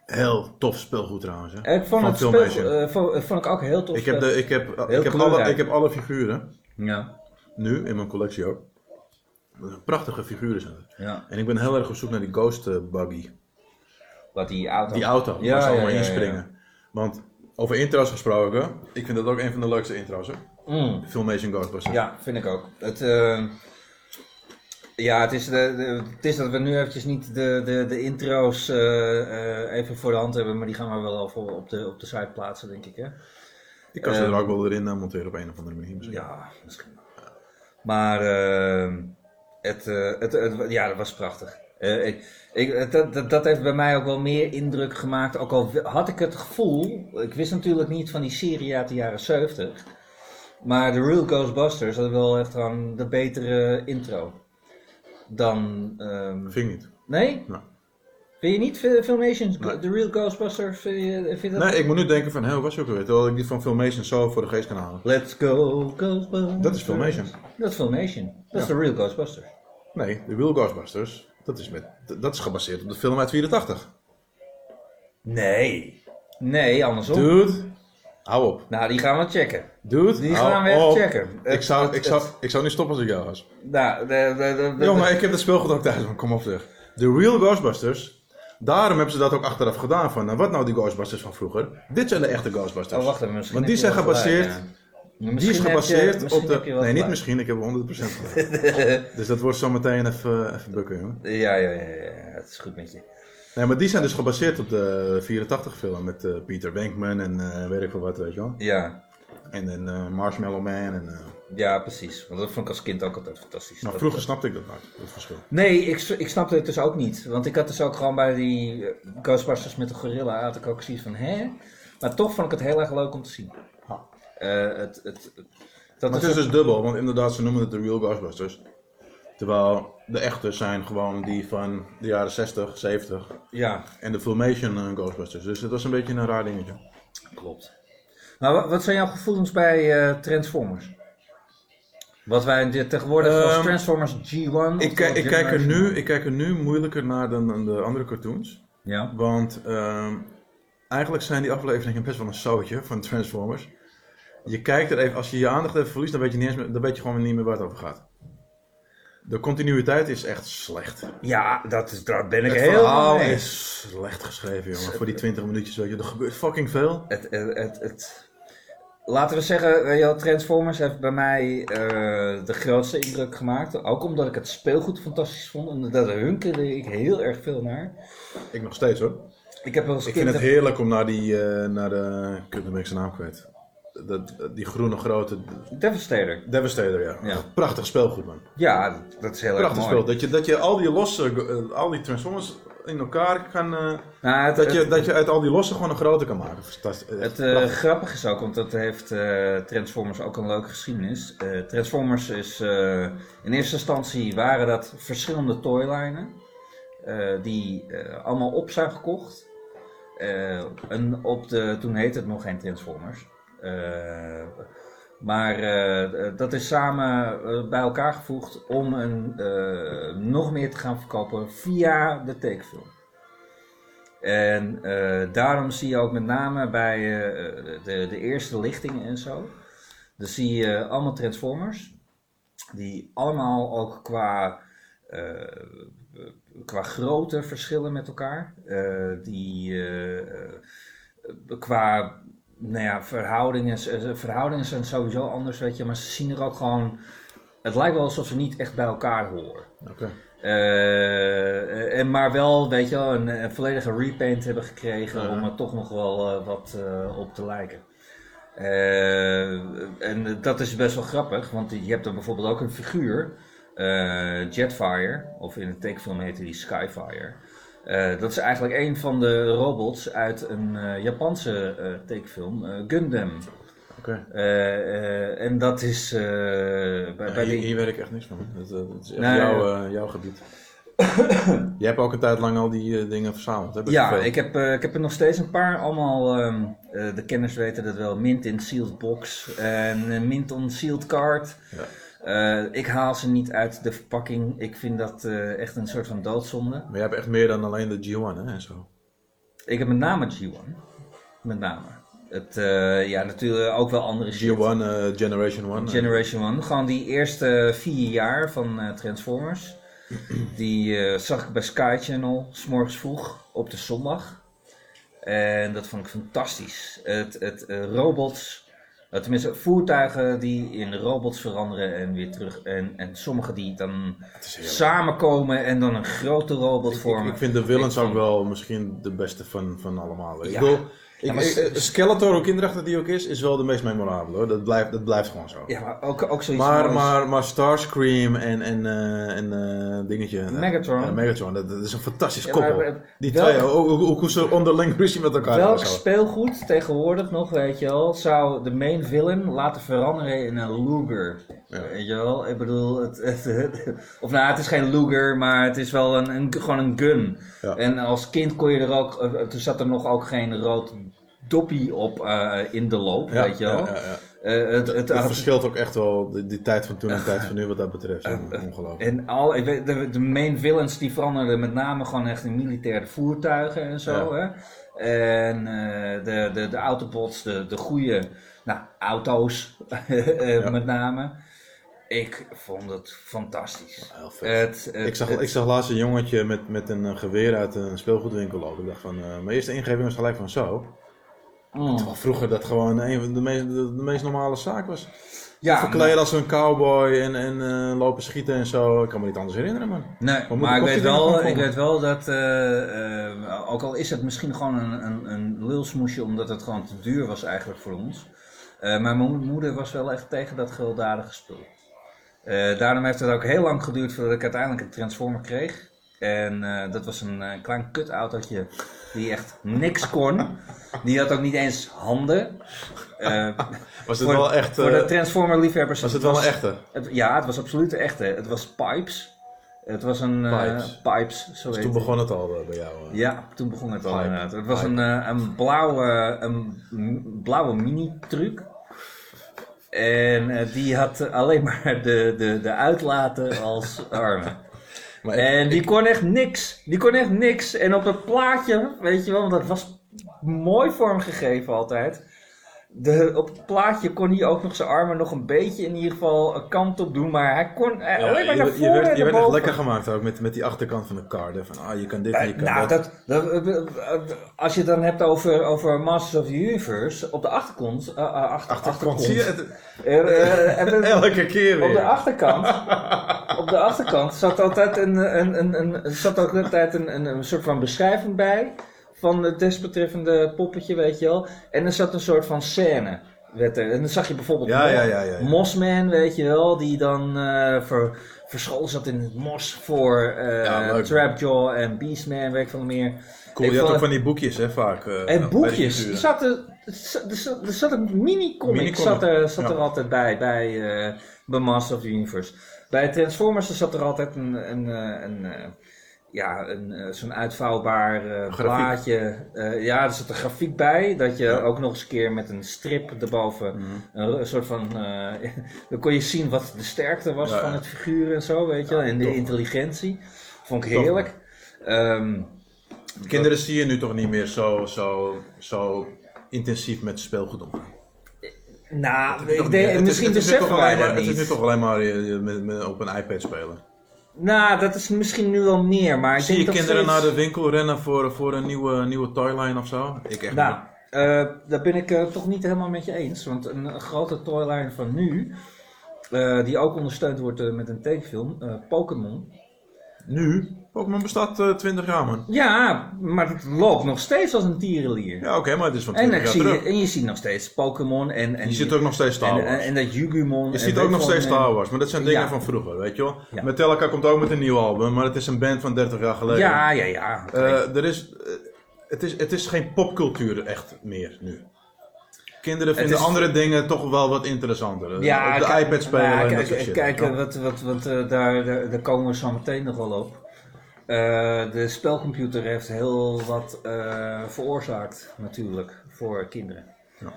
Heel tof speelgoed trouwens, hè? Ik vond het speel, Filmation. eh, vond, vond ik ook heel tof. Ik heb, de, ik heb, Heel ik, heb alle, ik heb alle figuren, Ja, nu in mijn collectie ook. Prachtige figuren zijn het. ja. En ik ben heel erg op zoek naar die Ghost eh, Buggy. Wat die auto. Die auto, Ja, waar ze ja, allemaal ja, ja, inspringen. Want over intro's gesproken, ik vind dat ook een van de leukste intro's, hè? Mm. Filmation Ghostbusters. Ja, vind ik ook. Het, eh, ja, het is, de, de- het is dat we nu eventjes niet de, de, de intro's eh, eh, even voor de hand hebben, maar die gaan we wel al voor op de, op de site plaatsen, denk ik. Hè? Ik kan ze Ehm, er ook wel erin eh, monteren op een of andere manier. misschien. Ja, misschien. Maar eh, het, het, het- ja, dat was prachtig. Ik, ik, dat, dat, dat heeft bij mij ook wel meer indruk gemaakt. Ook al had ik het gevoel, ik wist natuurlijk niet van die serie uit de jaren 70. Maar de Real Ghostbusters hadden wel echt gewoon de betere intro. Dan. ehm, Vind ik niet. nee? Nee. Vind je niet Fi- Filmation, Nee. The Real Ghostbusters? Vind je, vind dat Nee, ik moet nu denken van, hé, was je ook alweer? Terwijl ik die van Filmation zo voor de geest kan halen. Let's go Ghostbusters. Dat is Filmation. Dat is Filmation. Dat is. The Real Ghostbusters. Nee, de Real Ghostbusters, dat is, met, dat is gebaseerd op de film uit 84. Nee. Nee, andersom. Dude, hou op. Nou, die gaan we checken. Dude, Die gaan we even checken. Ik zou, het- ik, zou, ik zou niet stoppen als ik jou was. Nou, de, de, de, de- Jongen, ik heb het speelgoed ook thuis, kom op zeg. De Real Ghostbusters, daarom hebben ze dat ook achteraf gedaan van, nou, wat nou die Ghostbusters van vroeger? Dit zijn de echte Ghostbusters. Oh, wacht even. Misschien Want die zijn gebaseerd, ja. die Misschien is je- gebaseerd misschien op de... Nee, niet misschien, ik heb 100% gelijk. dus dat wordt zo meteen even, even bukken, jongen. Ja, ja, ja, ja, het is goed met je. Nee, maar die zijn dus gebaseerd op de 84 film met eh, Peter Venkman en eh, weet ik veel wat, weet je wel. Ja, En dan eh, Marshmallow Man en... ja, precies. Want dat vond ik als kind ook altijd fantastisch. maar Dat- vroeger snapte ik dat nooit, dat verschil. Nee, ik, ik snapte het dus ook niet. Want ik had dus ook gewoon bij die Ghostbusters met de gorilla had ik ook zoiets van, hè? Maar toch vond ik het heel erg leuk om te zien. Eh, het, het, het- dat Maar is het is dus dubbel, want inderdaad, ze noemen het de Real Ghostbusters. Terwijl de echte zijn gewoon die van de jaren 60, 70 Ja, en de Filmation eh, Ghostbusters. Dus het was een beetje een raar dingetje. klopt. Maar wat, wat zijn jouw gevoelens bij eh, Transformers? Wat wij tegenwoordig als Ehm, Transformers G1... Ik, ik, kijk er nu, ik kijk er nu moeilijker naar dan, dan de andere cartoons. Ja. Want ehm, eigenlijk zijn die afleveringen best wel een zootje van Transformers. Je kijkt er even, als je je aandacht even verliest, dan weet je, niet eens meer, dan weet je gewoon niet meer waar het over gaat. De continuïteit is echt slecht. Ja, dat is, daar ben ik Het heel verhaal mee. is slecht geschreven, jongen. Voor die 20 minuutjes, weet je. Er gebeurt fucking veel. Het, het, het, het- Laten we zeggen, Transformers heeft bij mij eh, de grootste indruk gemaakt. Ook omdat ik het speelgoed fantastisch vond. En daar hunkerde ik heel erg veel naar. Ik nog steeds, hoor. Ik heb wel Ik vind het heerlijk om naar die, eh, naar de, ik ben ik zijn naam kwijt. Dat, die groene grote, Devastator. Devastator, ja. Ja. Prachtig speelgoed, man. Ja, dat, dat is heel erg Prachtig mooi. speel. Dat je, dat je al die losse, eh, al die Transformers in elkaar kan, eh, Nou, het, dat, je, het- dat je uit al die losse gewoon een grote kan maken. Het eh, grappige is ook, want dat heeft Transformers ook een leuke geschiedenis. Transformers is in eerste instantie waren dat verschillende toylinen eh, die allemaal op zijn gekocht. En op de, toen heette het nog geen Transformers. Eh, maar eh, dat is samen eh, bij elkaar gevoegd om een, nog meer te gaan verkopen via de tekenfilm. En daarom zie je ook met name bij de, de eerste lichtingen en zo. Dan zie je allemaal Transformers. Die allemaal ook qua, eh, qua grootte verschillen met elkaar. Die qua nou ja, verhoudingen, eh, verhoudingen zijn sowieso anders, weet je. Maar ze zien er ook gewoon... Het lijkt wel alsof ze niet echt bij elkaar horen. Oké. Eh, en maar wel, weet je wel, een, een volledige repaint hebben gekregen Ja. om er toch nog wel eh, wat op te lijken. En dat is best wel grappig, want je hebt er bijvoorbeeld ook een figuur, Jetfire, of in de tekenfilm heette die Skyfire. Eh, dat is eigenlijk een van de robots uit een eh, Japanse eh, tekenfilm, Gundam. Oké. En dat is bij, Ja, bij hier, die... hier weet ik echt niks van. Dat, dat is echt Nee, jouw, jouw gebied. Jij hebt ook een tijd lang al die dingen verzameld, hè? Ja, ik heb, eh, ik heb er nog steeds een paar. Allemaal, ehm, eh, de kenners weten dat wel. Mint in sealed box en mint on sealed card. Ja. Eh, ik haal ze niet uit de verpakking. Ik vind dat eh, echt een soort van doodzonde. Maar jij hebt echt meer dan alleen de G1, hè? En zo. Ik heb met name G1. Met name. Het, eh, ja, natuurlijk ook wel andere shit. G1, eh, Generation 1. Generation 1. Gewoon die eerste vier jaar van Transformers. Die zag ik bij Sky Channel, s'morgens vroeg, op de zondag. En dat vond ik fantastisch. Het, het robots, tenminste voertuigen die in robots veranderen en weer terug. En, en sommige die dan samenkomen en dan een grote robot Ik, vormen. ik vind de villains Ik ook wel misschien de beste van, van allemaal. Ik bedoel, Ik, maar- ik- eh, Skeletor, hoe kinderachtig die ook is, is wel de meest memorabele hoor. Dat blijft, dat blijft gewoon zo. Ja, maar ook, ook zoiets Maar, moois. maar, maar Starscream en, en, eh, en eh, dingetje. Megatron. ja, Megatron, dat, dat is een fantastisch Ja, maar, koppel. die welk- twee, hoe, hoe, hoe ze onderling ruzie met elkaar Welk speelgoed tegenwoordig nog, weet je wel, zou de main villain laten veranderen in een Luger? Ja. Weet je wel? Ik bedoel, het, het, het- of nou, het is geen Luger, maar het is wel een, een, gewoon een gun. Ja. En als kind kon je er ook, eh, er zat er nog ook geen rood doppie op eh, in de loop, Ja, weet je wel? ja, ja, ja. Eh, het, het, Het verschilt ook echt wel, die, die tijd van toen en de tijd van nu wat dat betreft. Ongelooflijk. En al, ik weet, de, de main villains die veranderden met name gewoon echt in militaire voertuigen en zo. Hè? En eh, de, de, de Autobots, de, de goede nou, auto's eh, met name. Ik vond het fantastisch. Heel vet. Het, het- ik, zag, het- ik zag laatst een jongetje met, met een eh, geweer uit een speelgoedwinkel lopen. Ik dacht van, eh, mijn eerste ingeving was gelijk van zo. Mm. Terwijl vroeger dat gewoon een van de meest, de, de meest normale zaak was. Ja, Verkleden als een cowboy en, en eh, lopen schieten en zo. Ik kan me niet anders herinneren, man. Nee, maar ik weet, wel, ik weet wel dat, eh, eh, ook al is het misschien gewoon een, een, een lulsmoesje omdat het gewoon te duur was eigenlijk voor ons. maar mijn moeder was wel echt tegen dat gewelddadige spul. Daarom heeft het ook heel lang geduurd voordat ik uiteindelijk een Transformer kreeg. En eh, dat was een eh, klein kutautootje die echt niks kon. Die had ook niet eens handen. Eh, Was het voor, wel echt... voor de Transformer liefhebbers. was het wel een echte? het- ja, het was absoluut de echte. Het was Pipes. Het was een Pipes. Pipes, zo Dus toen begon het al bij jou. Ja, toen begon het al inderdaad. Het was Pipe. een, een blauwe, een blauwe mini-truc. En die had alleen maar de, de, de uitlaten als armen. Maar En die kon echt niks. Die kon echt niks. En op het plaatje, weet je wel, want dat was mooi vormgegeven altijd. De, op het plaatje kon hij ook nog zijn armen nog een beetje in ieder geval een kant op doen. Maar hij kon eh, Ja, alleen maar je, naar je werd, je werd echt lekker gemaakt ook met, met die achterkant van de hè, Van, ah, je kan dit en je kan nou, dat. dat, dat, eh, eh, als je het dan hebt over, over Masters of the Universe, op de achterkant, eh, eh, achter, Achterkant, zie je het? Er, eh, Elke keer weer. op de achterkant, op de achterkant zat altijd een, een, een, een, zat altijd een, een, een soort van beschrijving bij van het desbetreffende poppetje, weet je wel. En er zat een soort van scène. Werd er. En dan zag je bijvoorbeeld Ja, Mo- ja, ja, ja, ja. Mossman, weet je wel, die dan eh ver, verscholen zat in het mos voor eh. Trapjaw en Beastman, weet ik van meer. Cool, Ik je had ook van die boekjes, hè, vaak. eh, en boekjes, er zat, er, er zat- er een mini-comic zat, er, zat er altijd bij, bij, eh bij Master of the Universe. Bij Transformers er zat er altijd een, een, een, eh, ja, een, eh, zo'n uitvouwbaar eh, plaatje. Eh, ja, er zat een grafiek bij, dat je Ja. ook nog eens een keer met een strip erboven, Mhm. een, soort van, dan kon je zien wat de sterkte was Ja, van het figuur en zo, weet je en de intelligentie. Vond ik heerlijk. Ehm, Kinderen zie je nu toch niet meer zo, zo, zo intensief met speelgoed omgaan. nou, ik niet, denk, misschien beseffen wij dat Het is niet. nu toch alleen maar met, met, op een iPad spelen. Nou, dat is misschien nu wel meer, maar ik Zie je denk dat kinderen steeds- naar de winkel rennen voor, voor een nieuwe, nieuwe toyline of zo? Ik echt Nou, niet. eh, daar ben ik eh, toch niet helemaal met je eens. Want een, een grote toyline van nu, eh, die ook ondersteund wordt met een tekenfilm, Pokémon. Nu? Pokémon bestaat eh 20 jaar, man. Ja, maar het loopt nog steeds als een tierenlier. Ja, oké, maar het is van en, 20 dan jaar zie je, terug. en je ziet nog steeds Pokémon en, en, Je ziet ook nog steeds Star en, Wars. en, en dat Yugumon. Je en ziet ook nog steeds en- Star Wars, maar dat zijn dingen Ja. van vroeger, weet je wel. Ja. Metallica komt ook met een nieuw album, maar het is een band van 30 jaar geleden. Ja, ja, ja. Eh, er is, eh, het, is, het is geen popcultuur echt meer nu. Kinderen vinden is- andere dingen toch wel wat interessanter. Eh, Ja, op de iPad spelen en kijk, dat soort shit. Kijk, eh, wat, wat, wat, eh, daar, daar, daar komen we zo meteen nog wel op. Eh, de spelcomputer heeft heel wat eh, veroorzaakt, natuurlijk, voor kinderen. Ja.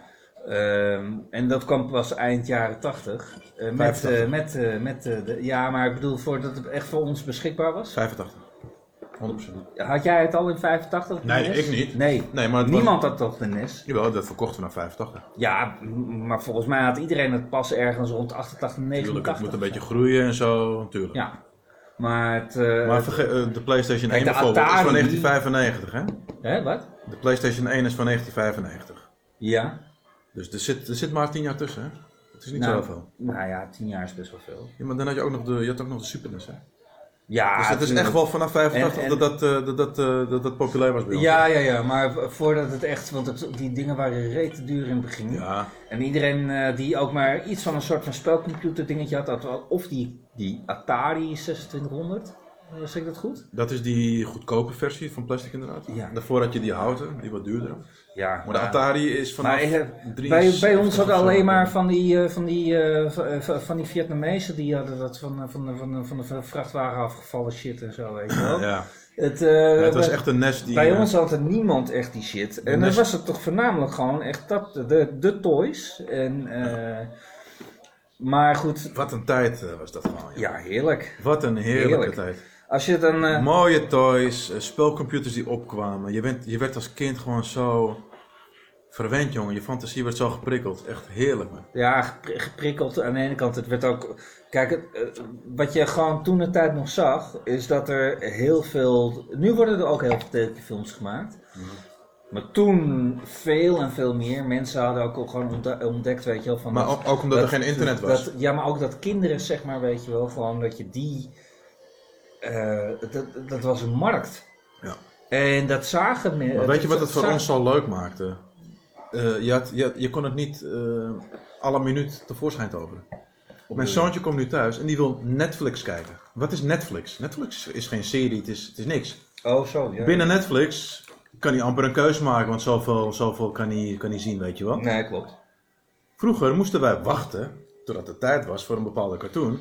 Ehm, en dat kwam pas eind jaren 80. eh, met, 85. eh, met, met eh, de, ja, maar ik bedoel, voordat het echt voor ons beschikbaar was. 85. 100%. Had jij het al in 85? de Nee, NES? ik niet. Nee, Nee, maar het was- niemand had toch de NES? Jawel, dat verkochten we naar 85. Ja, maar volgens mij had iedereen het pas ergens rond 88, 89. Tuurlijk, het moet een beetje groeien en zo, natuurlijk. Ja, maar het... eh, Maar eh, de PlayStation 1 Kijk, de bijvoorbeeld is van Atari- 1995, hè? Hè, wat? De PlayStation 1 is van 1995. Ja. Dus er zit, er zit maar 10 jaar tussen, hè? Het is niet nou, zoveel. Nou ja, tien jaar is best wel veel. Ja, maar dan had je ook nog de, je had ook nog de Super NES, hè? Ja, dus het is echt wel vanaf 85 En- en- dat, dat, eh, dat, dat, dat dat populair was bij ons. Ja, ja, ja, maar voordat het echt, want het- die dingen waren rete duur in het begin. Ja, En iedereen die ook maar iets van een soort van spelcomputer dingetje had, had of die, die Atari 2600, eh, zeg ik dat goed? dat is die goedkope versie van plastic inderdaad. Ja. Daarvoor had je die houten, die wat duurder. Ja, Maar de Atari is vanaf Maar, eh, 73 bij, bij ons hadden alleen maar van die, eh, van die, van die Vietnamezen, die hadden dat van, van, de- van, de- van de vrachtwagen afgevallen shit en zo, weet je wel. Ja, Het, het was bij- echt een nest die... Bij ons had er niemand echt die shit. En dan was het toch voornamelijk gewoon echt dat, de, de toys. En, maar goed, Wat een tijd eh, was dat gewoon. ja, heerlijk. Wat een heerlijke Heerlijk. tijd. Als je dan... eh, Mooie toys, eh, spelcomputers die opkwamen. Je, bent, je werd als kind gewoon zo verwend, jongen. Je fantasie werd zo geprikkeld. Echt heerlijk, man. ja, gepri- geprikkeld aan de ene kant. Het werd ook... Kijk, het, wat je gewoon toen de tijd nog zag, is dat er heel veel... Nu worden er ook heel veel tekenfilms gemaakt. Maar toen veel en veel meer. Mensen hadden ook al gewoon ontde- ontdekt, weet je wel, van... Maar dat- ook, ook omdat er geen internet was. Dat, ja, maar ook dat kinderen, zeg maar, weet je wel, gewoon dat je die. eh, dat, dat was een markt. Ja. En dat zagen mensen. Weet je wat het voor ons zo leuk maakte? Eh, je, had, je, had- je kon het niet eh alle minuut tevoorschijn toveren. Mijn zoontje komt nu thuis en die wil Netflix kijken. Wat is Netflix? Netflix is geen serie, het is, het is niks. Oh, zo, ja. Binnen Netflix kan hij amper een keuze maken, want zoveel, zoveel kan, hij, kan hij zien, weet je wel. Nee, klopt. Vroeger moesten wij wachten totdat het tijd was voor een bepaalde cartoon.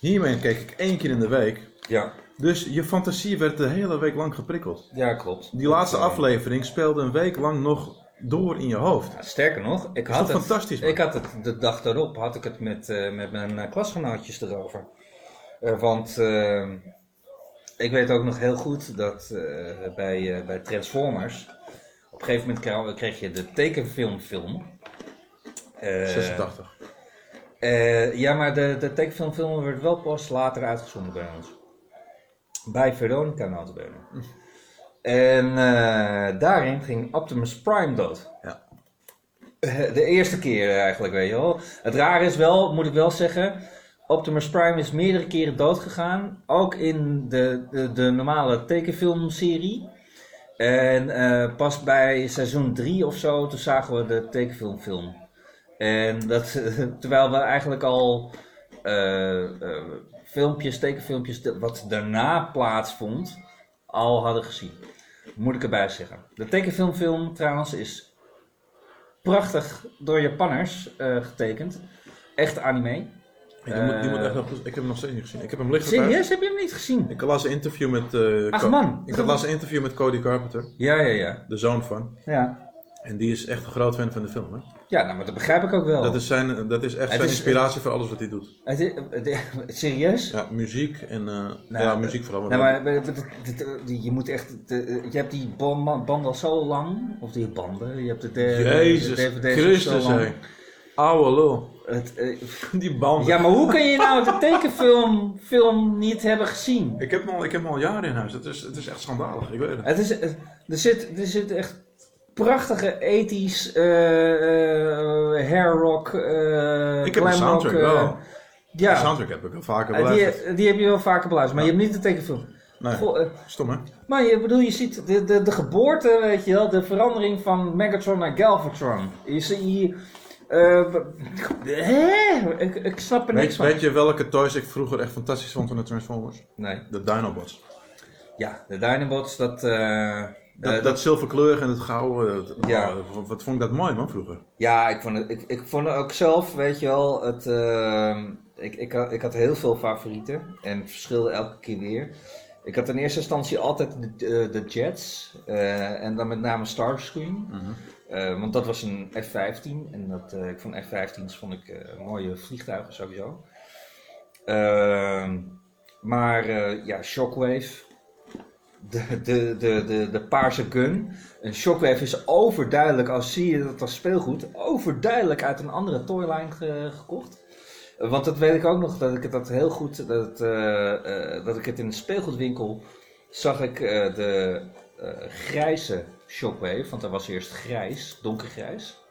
Hiermee keek ik één keer in de week. Ja, Dus je fantasie werd de hele week lang geprikkeld. ja klopt. Die laatste eh, aflevering speelde een week lang nog door in je hoofd. ja, Sterker nog, ik had, het, fantastisch, man? ik had het de dag daarop had ik het met, eh, met mijn eh, klasgenootjes erover. Want ik weet ook nog heel goed dat eh, bij, eh, bij Transformers, op een gegeven moment kreeg, je de tekenfilmfilm. Eh, 86. Eh, ja, maar de, de tekenfilmfilm werd wel pas later uitgezonden bij ons. Bij Veronica notabene. En eh, daarin ging Optimus Prime dood. Ja. De eerste keer eigenlijk, weet je wel. Het rare is wel, moet ik wel zeggen, Optimus Prime is meerdere keren dood gegaan. Ook in de, de, de normale tekenfilmserie. En eh, pas bij seizoen 3 of zo, toen zagen we de tekenfilmfilm. En dat, terwijl we eigenlijk al eh, eh, filmpjes, tekenfilmpjes, wat daarna plaatsvond, al hadden gezien. Moet ik erbij zeggen. De tekenfilmfilm trouwens is prachtig door Japanners getekend. Echt anime. Die, moet, die moet Eh, echt nog, ik heb hem nog steeds niet gezien. Ik heb hem liggen. Serieus, heb je hem niet gezien? Ik las een interview met... eh, Ach, man. Ik las een interview met Cody Carpenter, Ja, ja, ja. de zoon van. Ja, En die is echt een groot fan van de film. Hè? ja nou, maar dat begrijp ik ook wel. Dat, is zijn, dat is echt Het zijn is- inspiratie voor alles wat hij doet. Het is- het- serieus? Ja, muziek en... eh, Nou, ja, muziek vooral. Nee, maar je moet echt. je hebt die ban- band al zo lang. Of die banden. Je hebt de, Jezus de DVD's Christus, zo lang. hé. Oude lul. Het, eh, Die banden. ja, maar hoe kan je nou de tekenfilm film niet hebben gezien? Ik heb hem al, ik heb hem al jaren in huis. Het is, het is echt schandalig. Ik weet het. Het is, het- er, zit, er zit echt prachtige ethisch eh eh hair rock, eh Ik heb de soundtrack eh, wel. Ja, De soundtrack heb ik al vaker eh, beluisterd. die, die heb je wel vaker beluisterd, maar je hebt niet de tekenfilm. Nee, Goh, eh, stom hè? Maar je bedoel, je ziet de, de, de geboorte, weet je wel, de verandering van Megatron naar Galvatron. Je ziet hier. Eh, hè? Ik, ik snap er niks Weet, van. weet je welke toys ik vroeger echt fantastisch vond van de Transformers? Nee. De Dinobots. Ja, de Dinobots, dat. eh, Dat, eh, dat zilverkleurig en het gouden. dat- Ja. oh, wat, wat vond ik dat mooi man vroeger. Ja, ik vond, het, ik, ik vond het ook zelf, weet je wel, het, ehm, ik, ik, had, ik had heel veel favorieten en het verschilde elke keer weer. Ik had in eerste instantie altijd de, de Jets eh, en dan met name Starscream. Eh, want dat was een F-15 en dat, eh, ik vond F-15's vond ik eh, mooie vliegtuigen sowieso. Ehm, maar ja, Shockwave, de, de, de, de, de paarse gun. Een Shockwave is overduidelijk, als zie je dat als speelgoed, overduidelijk uit een andere toyline ge- gekocht. Want dat weet ik ook nog, dat ik dat heel goed, dat, dat ik het in de speelgoedwinkel zag ik de grijze Shockwave, want dat was eerst grijs, donkergrijs.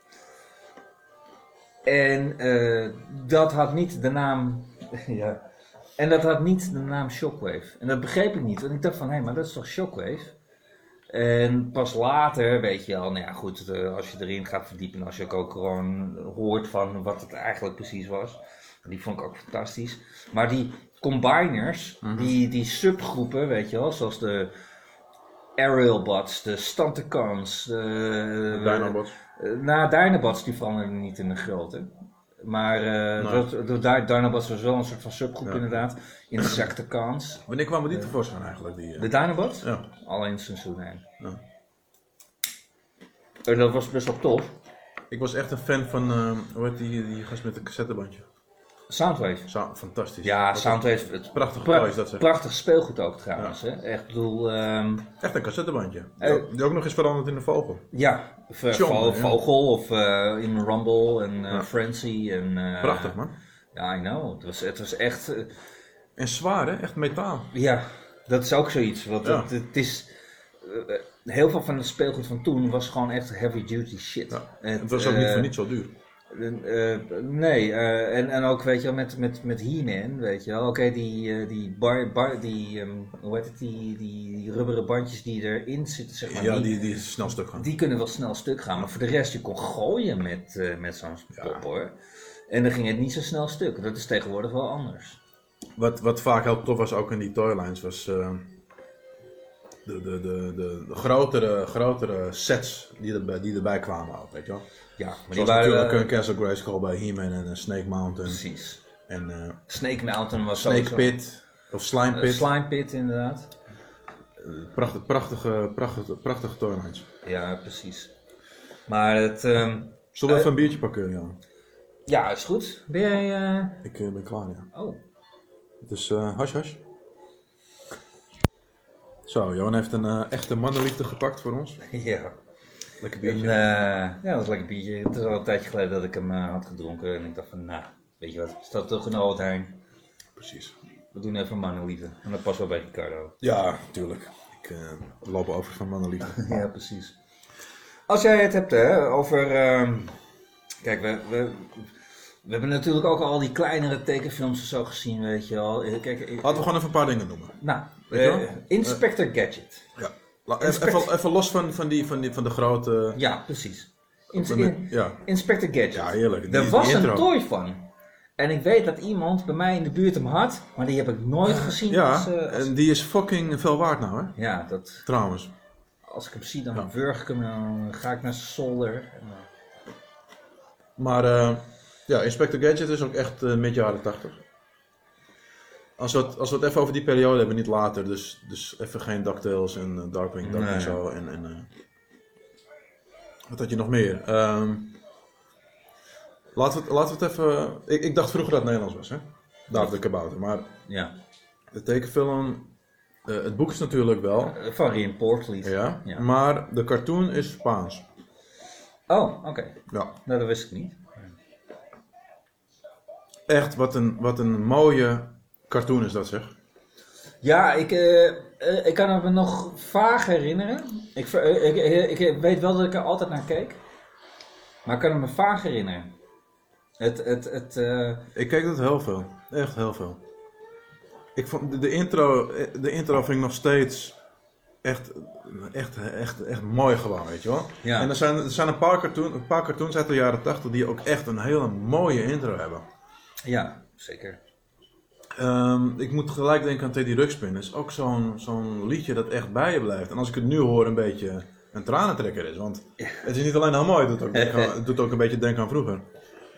En eh, dat had niet de naam, ja, En dat had niet de naam Shockwave. En dat begreep ik niet, want ik dacht van, hé, maar dat is toch Shockwave? En pas later weet je al, nou ja goed, eh, als je erin gaat verdiepen, als je ook gewoon hoort van wat het eigenlijk precies was. Die vond ik ook fantastisch. Maar die combiners, die, die subgroepen, weet je wel, zoals de Aerial Bots, de Stunticons, de... Dinobots. Eh, nou, Dinobots die veranderden niet in de grootte. Maar eh Nee. dat, was wel een soort van subgroep Ja. inderdaad. Insecticons. Wanneer kwamen die tevoorschijn eigenlijk? Die, eh? De Dinobots? Ja. Al in seizoen 1. Ja. En dat was best wel tof. Ik was echt een fan van, eh, hoe heet die, die gast met een cassettebandje? Soundwave. Sa- fantastisch. Ja, Wat Soundwave. Het Prachtig pra- dat zeg. Prachtig speelgoed ook trouwens. Hè? Echt, bedoel, ehm, Echt een cassettebandje. Eh. Die ook- nog eens veranderd in een vogel. ja, vo- vogel of eh, in Rumble en eh, Ja. Frenzy. En, Prachtig man. Ja, I know. Het was, het was echt, En zwaar hè, echt metaal. ja, dat is ook zoiets. Want het, het is, heel veel van het speelgoed van toen was gewoon echt heavy duty shit. Ja. Het was ook niet voor niet zo duur. Eh, nee, eh, en, en ook weet je wel, met, met, met He-Man, weet je wel, oké, die, eh, die, bar, bar, die ehm, hoe heet het, die, die, die rubberen bandjes die erin zitten, zeg maar, Ja, die, die, snel stuk gaan. die kunnen wel snel stuk gaan, maar voor de rest, je kon gooien met, met zo'n pop hoor. En dan ging het niet zo snel stuk, dat is tegenwoordig wel anders. Wat, wat vaak heel tof was ook in die toylines was de, de, de, de, grotere, grotere sets die erbij, die erbij kwamen ook, weet je wel. Ja, maar die waren, natuurlijk eh, een Castle Grayskull bij He-Man en een Snake Mountain precies. en eh, Snake Mountain was Snake sowieso- Pit of Slime Eh, Pit. Slime Pit inderdaad. Prachtig, prachtige, prachtige, prachtige. Ja, precies. Maar het, ehm, Zullen we Eh, even een biertje pakken, Jan? ja, is goed. Ben jij, eh, Ik eh, ben klaar, ja. oh, Dus eh hash hash. Zo, Johan heeft een eh, echte mannenliefde gepakt voor ons. ja. Lekker biertje. eh, ja, dat was een lekker biertje. Het is al een tijdje geleden dat ik hem eh, had gedronken. En ik dacht van, nou, weet je wat, staat toch in de Albert Heijn. Precies. We doen even mannenliefde. En dat past wel bij Ricardo. Ja, tuurlijk. Ik eh, loop over van mannenliefde. Ja, precies. Als jij het hebt hè, over... ehm, kijk, we, we, we hebben natuurlijk ook al die kleinere tekenfilms en zo gezien, weet je wel. Kijk, Laten we gewoon even een paar dingen noemen. nou, eh, Inspector Gadget. Even, los van, van, die, van, die, van de grote... Ja, precies. In- van de- in- ja. Inspector Gadget. ja, heerlijk. Die- er was een toy van. En ik weet dat iemand bij mij in de buurt hem had, maar die heb ik nooit gezien. Ja, als, eh, als- en die is fucking veel waard nou, hè? ja dat, Trouwens. als ik hem zie, dan Ja. wurg ik hem, dan ga ik naar zolder. En, eh, Maar eh, ja, Inspector Gadget is ook echt eh mid jaren 80. Als we, het, als we het even over die periode hebben, niet later. Dus, dus even geen DuckTales en eh, Darkwing Duck Nee. en zo. En, en, eh, wat had je nog meer? Ehm, laten, we het, laten we het even... Ik, ik dacht vroeger dat het Nederlands was, hè? David de Kabouter. Maar ja, de tekenfilm... eh, het boek is natuurlijk wel. Van Rien Portlied. Ja, Ja. maar de cartoon is Spaans. Oh, oké. Ja. Nou, dat wist ik niet. Echt, wat een, wat een mooie cartoon is dat, zeg. Ja, ik, eh, eh, ik kan het me nog vaag herinneren. Ik, eh, ik, ik, ik weet wel dat ik er altijd naar keek. Maar ik kan het me vaag herinneren. Het, het, het, eh, Ik keek dat heel veel. Echt heel veel. Ik vond de, de intro, de intro vind ik nog steeds echt, echt, echt, echt mooi gewoon, weet je wel. Ja. En er zijn, er zijn een, paar cartoon, een paar cartoons uit de jaren 80 die ook echt een hele mooie intro hebben. ja, zeker. Ehm, ik moet gelijk denken aan Teddy Ruxpin. Dat is ook zo'n zo'n liedje dat echt bij je blijft. En als ik het nu hoor, een beetje een tranentrekker is. Want het is niet alleen heel mooi, het doet ook, het doet ook een beetje denken aan vroeger.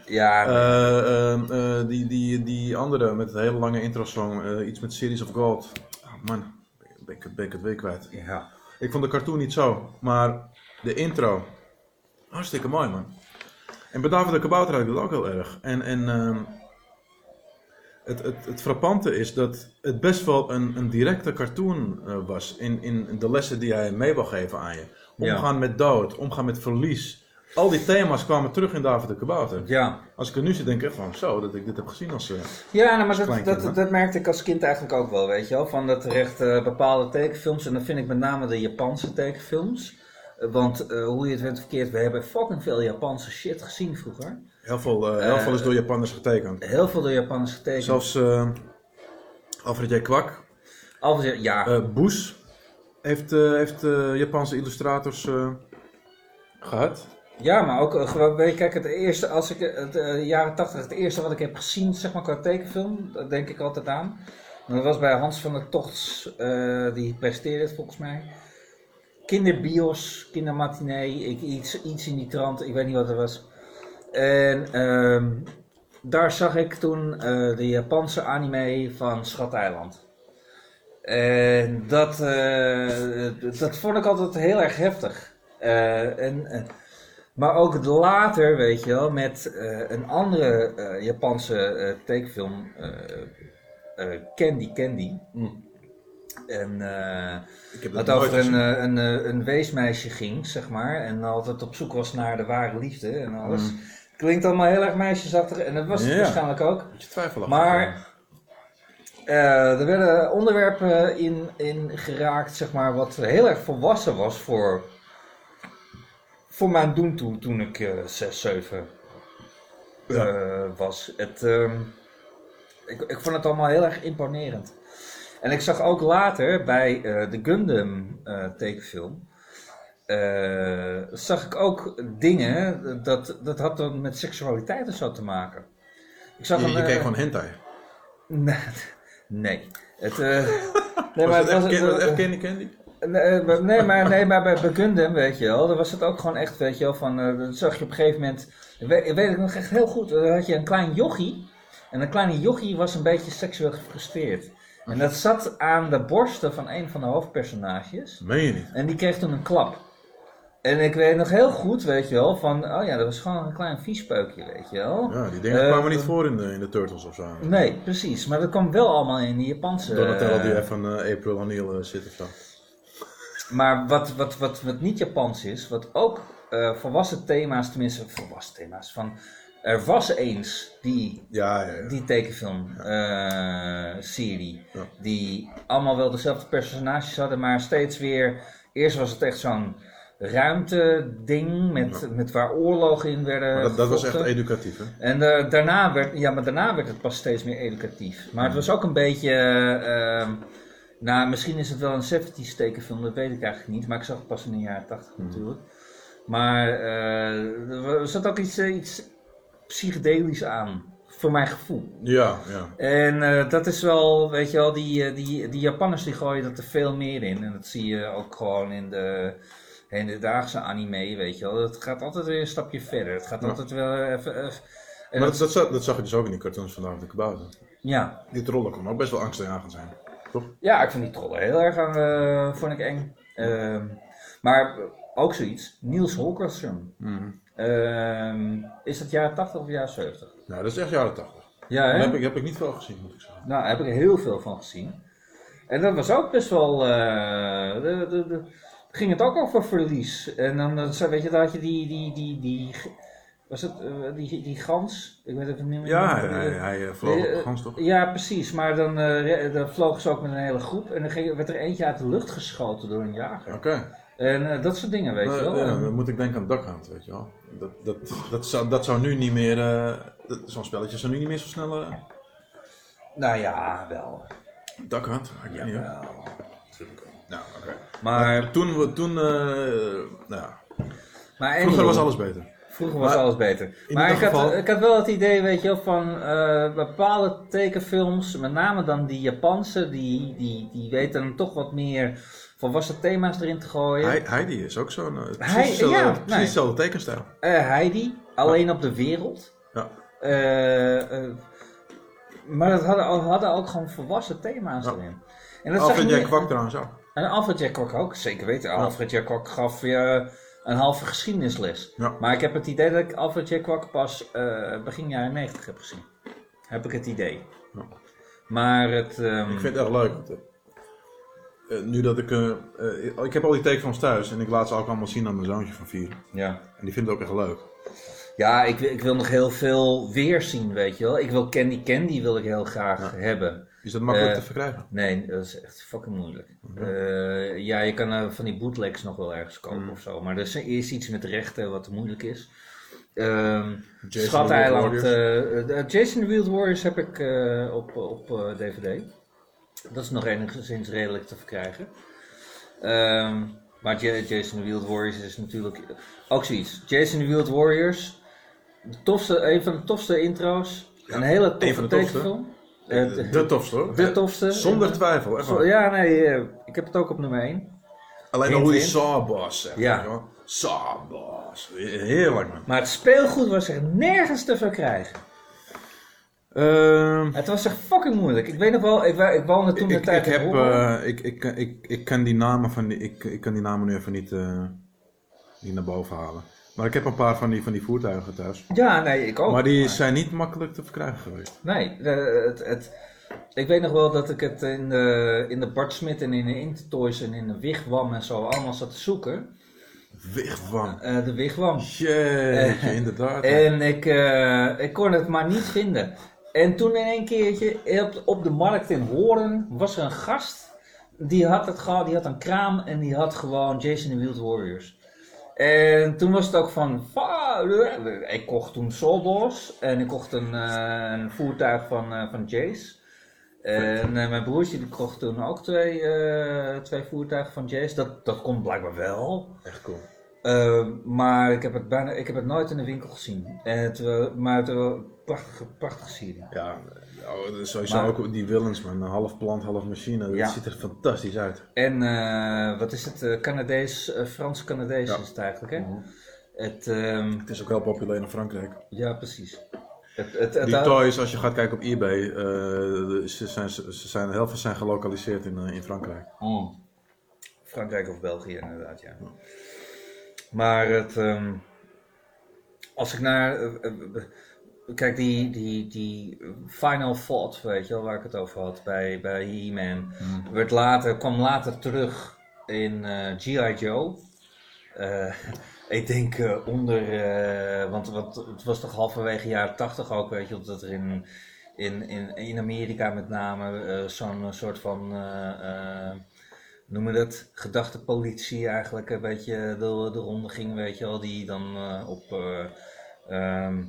Ja, eh, die, die, die andere met het hele lange intro-song, eh, iets met Series of Gold. Ah, man, ben ik, ben ik het weer kwijt. ja. Ik vond de cartoon niet zo, maar de intro, hartstikke mooi man. En bij David de Kabouter had ik dat ook heel erg. En, en ehm, het, het, het frappante is dat het best wel een, een directe cartoon eh, was in, in de lessen die hij mee wil geven aan je. Ja. Omgaan met dood, omgaan met verlies. Al die thema's kwamen terug in David de Kabouter. Ja, Als ik er nu zit, denk ik van zo, dat ik dit heb gezien als... eh, ja nou, maar dat, dat, dat merkte ik als kind eigenlijk ook wel, weet je wel. Van dat er echt eh, bepaalde tekenfilms, en dan vind ik met name de Japanse tekenfilms. Want hoe je het went verkeerd, we hebben fucking veel Japanse shit gezien vroeger. Heel, veel, eh, heel veel is door Japanners getekend. Heel veel door Japanners getekend. Zelfs, eh, Alfred J. Kwak. Alfred, ja. Eh Boes heeft, eh, heeft eh, Japanse illustrators eh, gehad. Ja, maar ook eh, gewoon, weet je, kijk, het eerste, als ik het eh, jaren 80, het eerste wat ik heb gezien, zeg maar, qua tekenfilm, daar denk ik altijd aan. En dat was bij Hans van der Tochts, eh, die presenteerde het volgens mij. Kinderbios, kindermatinee, ik, iets, iets in die trant, ik weet niet wat het was. En ehm, daar zag ik toen eh, de Japanse anime van Schat Eiland. En dat, eh, dat vond ik altijd heel erg heftig. Eh, en, maar ook later, weet je wel, met een andere Japanse tekenfilm, Candy Candy. En Ik heb wat over een, een, een weesmeisje ging, zeg maar. En altijd op zoek was naar de ware liefde en alles. Klinkt allemaal heel erg meisjesachtig en dat was het Ja. waarschijnlijk ook. Beetje twijfelachtig. Maar eh, er werden onderwerpen in, in geraakt, zeg maar, wat heel erg volwassen was voor, voor mijn doen toen, toen ik eh 6, 7 eh, was. Het, ehm, ik, ik vond het allemaal heel erg imponerend. En ik zag ook later bij eh, de Gundam eh, tekenfilm, eh, zag ik ook dingen, dat, dat had dan met seksualiteit of zo te maken. Ik zag je, een, je eh, keek gewoon hentai. Nee. nee. Het, eh, nee, was maar het het echt, was, ken- het- Candy Candy? nee, maar- nee, maar, nee, maar bij, bij Gundam, weet je wel, dan was het ook gewoon echt, weet je wel, van, eh, dan zag je op een gegeven moment, weet, weet ik nog echt heel goed, dan had je een klein jochie, en een kleine jochie was een beetje seksueel gefrustreerd. En dat zat aan de borsten van een van de hoofdpersonages, Meen je niet? en die kreeg toen een klap. En ik weet nog heel goed, weet je wel, van, oh ja, dat was gewoon een klein viespeukje, weet je wel. Ja, die dingen Eh, kwamen niet voor in de, in de Turtles of zo. Nee, precies, maar dat kwam wel allemaal in die Japanse... Donatello die eh, even eh, April O'Neil eh, zit of zo. Maar wat, wat, wat, wat niet Japans is, wat ook eh, volwassen thema's, tenminste volwassen thema's, van er was eens die, Ja, ja, ja. die tekenfilm eh, serie, Ja. die allemaal wel dezelfde personages hadden, maar steeds weer, eerst was het echt zo'n ruimte-ding met, met waar oorlogen in werden Maar dat, dat was echt educatief, hè? En eh, daarna werd, ja, maar daarna werd het pas steeds meer educatief. Maar het was ook een beetje, eh, ehm, nou, misschien is het wel een 70s tekenfilm, dat weet ik eigenlijk niet. Maar ik zag het pas in de jaren 80 natuurlijk. Maar eh, er zat ook iets, iets psychedelisch aan, voor mijn gevoel. Ja, ja. En dat is wel, weet je wel, die, die, die Japanners die gooien dat er veel meer in. En dat zie je ook gewoon in de hedendaagse anime, weet je wel. Het gaat altijd weer een stapje verder. Het gaat Ja. altijd wel even... even- en Maar dat- zag, dat zag je dus ook in die cartoons vandaag de kabouter. ja. Die trollen konden ook best wel angstaanjagend zijn. Toch? ja, ik vond die trollen heel erg eh vond ik eng. Ehm, maar ook zoiets, Niels Holgersson. Ehm, is dat jaren 80 of jaren 70? Nou, dat is echt jaren 80. Ja, Daar heb ik, heb ik niet veel gezien, moet ik zeggen. Nou, daar heb ik er heel veel van gezien. En dat was ook best wel. eh, de, de, de- ging het ook over verlies. En dan, weet je, dan had je die. die, die, die was het eh, die, die gans? Ik weet even niet meer. Ja, hij, hij, hij eh, vloog op Eh, de gans toch? Ja, precies. Maar dan, eh, dan vlogen ze ook met een hele groep. En dan ging, werd er eentje uit de lucht geschoten door een jager. Oké. En eh, dat soort dingen, weet je Eh, wel. ja, dan moet ik denken aan Duckhand, weet je wel. Dat, dat, dat, zou, dat zou nu niet meer, eh, dat- zo'n spelletje zou nu niet meer zo snel... eh nou ja, wel. Duckhand? Ik niet. Wel. Nou, oké. Maar, Toen, we- toen eh, nou ja, maar vroeger was alles beter. Vroeger was Maar alles beter. Maar ik had, geval- ik had wel het idee, weet je wel, van eh, bepaalde tekenfilms, met name dan die Japanse, die, die, die weten dan toch wat meer volwassen thema's erin te gooien. Hei- Heidi is ook zo'n... eh, precies hetzelfde- ja, precies nee. hetzelfde tekenstijl. Eh, Heidi, Alleen op de Wereld. Ja. Eh, eh, maar dat hadden, ook- hadden ook gewoon volwassen thema's Ja. erin. En dat zag Alfred je J. niet- Kwak trouwens ook. En Alfred J. Ook, zeker weten. Alfred J. Gaf je een halve geschiedenisles. Ja. Maar ik heb het idee dat ik Alfred J. Pas eh, begin jaren 90 heb gezien. Heb ik het idee. Ja. Maar het... ehm, Ik vind het echt leuk. want, eh, eh, nu dat ik... eh, eh, ik heb al die tekenfilms thuis en ik laat ze ook allemaal zien aan mijn zoontje van vier. ja. En die vindt het ook echt leuk. Ja, ik, wil- ik wil nog heel veel weer zien, weet je wel. Ik wil Candy Candy wil ik heel graag hebben. Is dat makkelijk Eh, te verkrijgen? Nee, dat is echt fucking moeilijk. Eh, ja, je kan eh, van die bootlegs nog wel ergens kopen Mm. of zo. Maar er is eerst iets met rechten wat moeilijk is. Ehm Jason Schateiland. eh, eh, Jason the Wild Warriors heb ik eh, op, op eh, DVD. Dat is nog enigszins redelijk te verkrijgen. Ehm, maar Ja- Jason the Wild Warriors is natuurlijk ook zoiets. Jason the Wild Warriors, de tofste, een van de tofste intro's. een hele toffe tekenfilm. Eh, De, de tofste hoor. de tofste. Zonder twijfel. Echt. Ja, nee, eh, ik heb het ook op nummer 1. Alleen al hoe je. Sawboss zegt. Ja. Sawboss. Heerlijk man. Maar het speelgoed was er nergens te verkrijgen. Ehm, Het was echt fucking moeilijk. Ik weet nog wel, ik, ik woonde toen de tijd ik, heb, eh, ik, ik, ik, ik kan die namen van die, ik, ik kan die namen nu even niet, eh, niet naar boven halen. Maar ik heb een paar van die, van die voertuigen thuis. Ja, nee, ik ook. maar die zijn niet makkelijk te verkrijgen geweest. Nee, het, het, ik weet nog wel dat ik het in de, in de Bart Smit en in de Intertoys en in de Wigwam en zo allemaal zat te zoeken. Wigwam. Eh, de Wigwam. Jeetje, inderdaad. En ik, eh, ik kon het maar niet vinden. En toen in een keertje op, op de markt in Hoorn was er een gast. Die had het gehad, die had een kraam en die had gewoon Jason the Wild Warriors. En toen was het ook van, "Fa- ik kocht toen Soulboss en ik kocht een, eh, een voertuig van, eh, van Jace. En eh, mijn broertje die kocht toen ook twee, twee voertuigen van Jace. Dat, dat kon blijkbaar wel. Echt cool. Uh, maar ik heb, het bijna, ik heb het nooit in de winkel gezien. En terwijl, maar terwijl, prachtige, prachtige serie. Ja, oh, sowieso Maar- ook die Willens, man. Half plant, half machine. Dat Ja. ziet er fantastisch uit. En eh, wat is het? eh, Canadees, eh, Frans-Canadees Ja. is het eigenlijk, hè? Mhm. Het, ehm, Het is ook heel populair in Frankrijk. ja, precies. Het, het, het, Die toys, als je gaat kijken op eBay, eh, ze, zijn, ze zijn, helft van zijn gelokaliseerd in, in Frankrijk. Mm. Frankrijk of België, inderdaad, ja. Maar het, ehm, als ik naar, kijk, die, die, die Final Thought, weet je wel, waar ik het over had, bij, bij He-Man, werd later, kwam later terug in eh, G.I. Joe. Eh, ik denk eh, onder, want, want het was toch halverwege jaren tachtig ook, weet je, dat er in, in, in, in Amerika met name zo'n soort van, noem je dat, gedachtepolitie eigenlijk een beetje de, de ronde ging, weet je wel, die dan op, eh, ehm,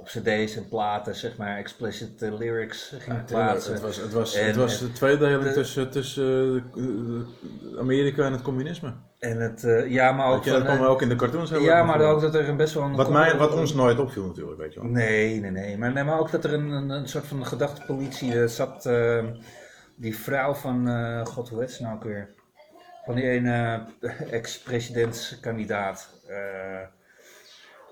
op cd's en platen, zeg maar, explicit eh, lyrics ging plaatsen. Het was, het was, En het was de tweedeling de- tussen, tussen eh, Amerika en het communisme. En het, eh, ja, maar ook je, dat kwam eh, ook in de cartoons heel ja, maar ook dat er een best wel een... Wat, mij, wat ons nooit opviel natuurlijk, weet je wel. Nee, nee, nee. Maar, nee, maar ook dat er een, een, een soort van gedachtepolitie eh, zat. eh, die vrouw van, eh, god hoe heet ze nou ook weer? Van die ene eh, ex-presidentskandidaat. eh,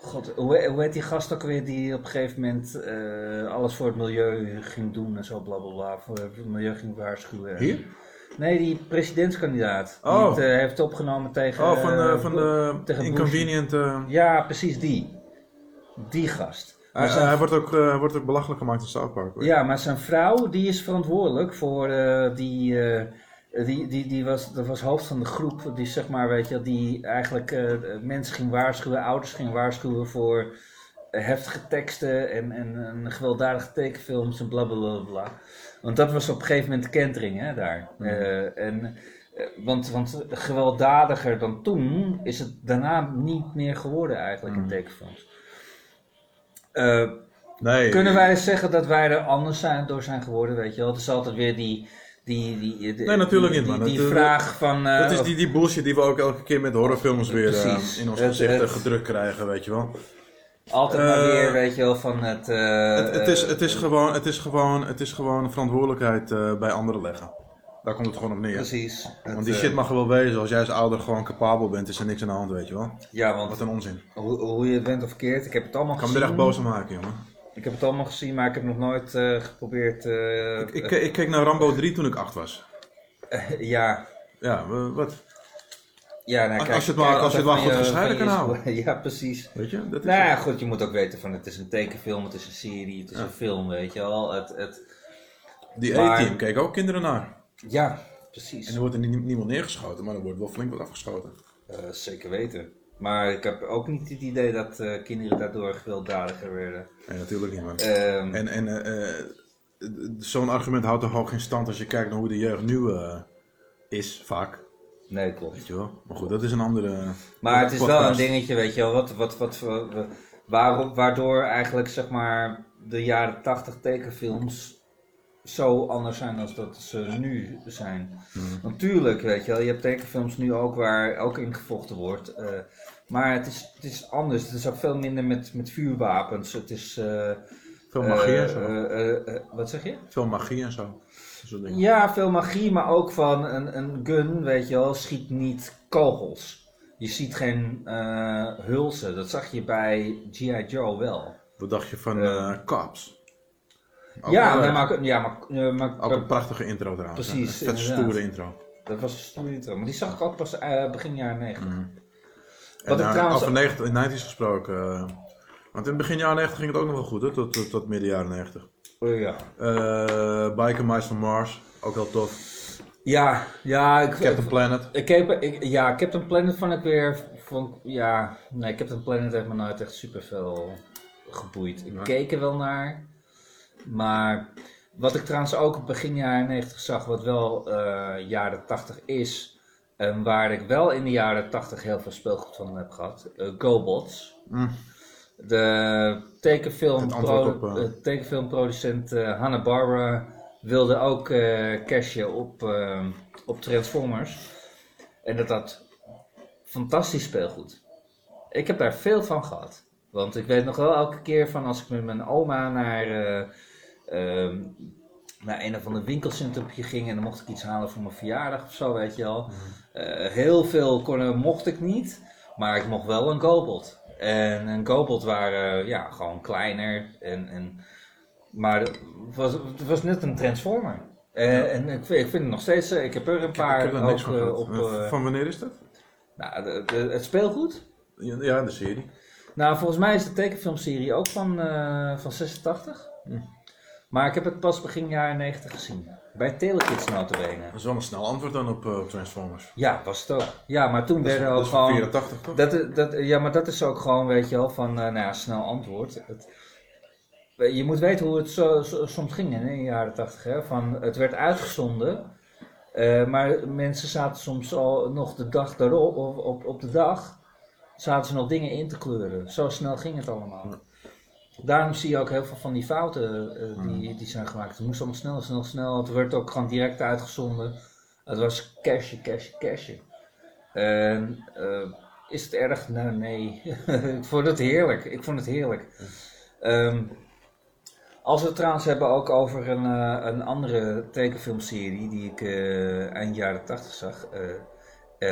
god, hoe, hoe heet die gast ook weer die op een gegeven moment eh, alles voor het milieu ging doen en zo bla bla bla. Voor het milieu ging waarschuwen. Hier? Nee, die presidentskandidaat. Die Oh. het eh, heeft opgenomen tegen... Oh, van, de van de tegen inconvenient... Ja, precies die. Die gast. hij, zijn- hij wordt, ook, eh, wordt ook belachelijk gemaakt in South Park. hoor. Ja, maar zijn vrouw die is verantwoordelijk voor die, die, die, die was, dat was hoofd van de groep die zeg maar, weet je, die eigenlijk eh, mensen ging waarschuwen, ouders ging waarschuwen voor eh, heftige teksten en, en, en gewelddadige tekenfilms en bla bla bla bla. Want dat was op een gegeven moment de kentering hè, daar. Eh, en, want, want gewelddadiger dan toen is het daarna niet meer geworden eigenlijk in tekenfilms. Eh, Nee, kunnen wij zeggen dat wij er anders zijn, door zijn geworden, weet je wel? Het is altijd weer die... die, die, die Nee, natuurlijk die, niet, man. Die, die Dat- vraag van... eh, dat is die, die bullshit die we ook elke keer met horrorfilms weer eh, in ons Het- gezicht eh, het- gedrukt krijgen, weet je wel. altijd maar eh, weer, weet je wel, van het... eh, Het, het, is, het, is eh, gewoon, het, is gewoon, het is gewoon verantwoordelijkheid eh, bij anderen leggen. Daar komt het gewoon op neer. Precies. Want die eh, shit mag er wel wezen. Als jij als ouder gewoon capabel bent, is er niks aan de hand, weet je wel. Ja, want Wat een onzin. hoe, hoe je het bent of keert, ik heb het allemaal Ik kan me gezien. er echt boos om maken, jongen. Ik heb het allemaal gezien, maar ik heb nog nooit eh, geprobeerd... eh, Ik, ik, ik keek naar Rambo 3 toen ik 8 was. ja, Ja, wat? ja nou, Als- kijk, als je het maar- als je het maar goed gescheiden kan houden. Ja, precies. Weet je? Dat is Nou ja, goed, je moet ook weten van het is een tekenfilm, het is een serie, het is Ja. een film, weet je wel. Het, het, Die maar- A-team keken ook kinderen naar. ja, precies. En er wordt er nie- niemand neergeschoten, maar er wordt wel flink wat afgeschoten. Eh, zeker weten. Maar ik heb ook niet het idee dat eh, kinderen daardoor gewelddadiger werden. Nee, natuurlijk niet, man. Ehm, En, en eh, eh, zo'n argument houdt toch ook geen stand als je kijkt naar hoe de jeugd nu is, vaak. nee, klopt. Weet je wel? Maar goed, dat is een andere. Maar het is wel een dingetje, weet je wel, wat, wat, wat, wat- waarop, waardoor eigenlijk zeg maar de jaren 80 tekenfilms zo anders zijn als dat ze nu zijn. Natuurlijk, weet je wel, je hebt tekenfilms nu ook waar ook in gevochten wordt. Maar het is, het is anders. Het is ook veel minder met, met vuurwapens. Het is... eh, Veel magie en zo. eh, eh, eh, wat zeg je? Veel magie en zo. Dat. Ja, veel magie, maar ook van een, een gun, weet je wel, schiet niet kogels. Je ziet geen eh, hulzen. Dat zag je bij G.I. Joe wel. Wat dacht je van Cops? Ook ja, wel, nee, maar, ja, maar, maar Ook een prachtige intro trouwens. Precies, Een vet inderdaad. stoere intro. dat was een stoere intro. Maar die zag ik ook pas begin jaren 90. En, Wat ik eh, trouwens- Over 90, 90's gesproken. eh, want in het begin jaren 90 ging het ook nog wel goed, hè? Tot, tot, tot midden jaren 90. Oh, ja. Eh Biker Mice van Mars, ook heel tof. Ja, ja, ik, Captain Planet. ik heb, ik, ja, Captain Planet vond ik weer, vond, ja, nee, Captain Planet heeft me nooit echt super veel geboeid. Ik Nee. keek er wel naar, maar wat ik trouwens ook begin jaren 90 zag, wat wel jaren 80 is, en waar ik wel in de jaren 80 heel veel speelgoed van heb gehad, eh, GoBots. Mm. De op, eh, de tekenfilmproducent eh, Hanna-Barbera wilde ook eh cashen op, eh, op Transformers. En dat had fantastisch speelgoed. Ik heb daar veel van gehad. Want ik weet nog wel elke keer van als ik met mijn oma naar, eh, ehm, naar een of ander winkelcentrumpje ging en dan mocht ik iets halen voor mijn verjaardag of zo, weet je wel. Eh, heel veel kon, mocht ik niet, maar ik mocht wel een GoBot. En een GoBot waren ja, gewoon kleiner. En, en, maar het was, het was net een Transformer. Eh, En ik vind, ik vind het nog steeds, eh, ik heb er een paar ik heb niks ook, van op. Van wanneer is dat? nou, de- de- het speelgoed? Ja, de serie. Nou, volgens mij is de tekenfilmserie ook van, eh, van 86. Hm. Maar ik heb het pas begin jaren 90 gezien. Bij Telekids notabene. Dat is wel een snel antwoord dan op eh, Transformers. Ja, was het ook. Ja, maar toen werden ook gewoon... 84 toch? Dat, dat, ja, maar dat is ook gewoon, weet je wel, van, eh, nou ja, snel antwoord. Het, je moet weten hoe het zo, zo- soms ging in de jaren 80. Hè? Van, het werd uitgezonden, eh, maar mensen zaten soms al nog de dag daarop, op, op, op de dag, zaten ze nog dingen in te kleuren. Zo snel ging het allemaal. Daarom zie je ook heel veel van die fouten eh, die, die zijn gemaakt. Het moest allemaal snel, snel, snel. Het werd ook gewoon direct uitgezonden. Het was cashje, cashje, cashje. En eh, is het erg? Nou, nee. ik vond het heerlijk. Ik vond het heerlijk. Ehm, als we het trouwens hebben ook over een, eh, een andere tekenfilmserie die ik eind jaren 80 zag.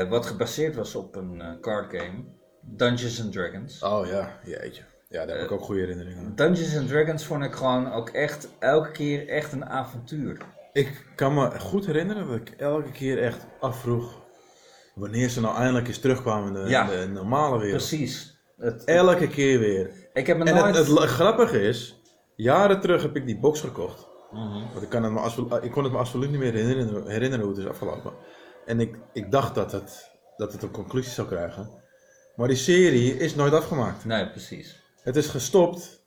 wat gebaseerd was op een card game. Dungeons and Dragons. Oh ja, jeetje. Ja, daar heb ik Eh, ook goede herinneringen aan. Dungeons and Dragons vond ik gewoon ook echt elke keer echt een avontuur. Ik kan me goed herinneren dat ik elke keer echt afvroeg wanneer ze nou eindelijk eens terugkwamen in de, Ja. in de normale wereld. Precies. Het, Elke keer weer. ik heb me En nooit... het, grappige is, jaren terug heb ik die box gekocht. Mhm. Want ik, kan het me absolu- ik kon het me absoluut niet meer herinneren, herinneren hoe het is afgelopen. En ik, ik dacht dat het, dat het een conclusie zou krijgen. Maar die serie is nooit afgemaakt. Nee, precies. Het is gestopt.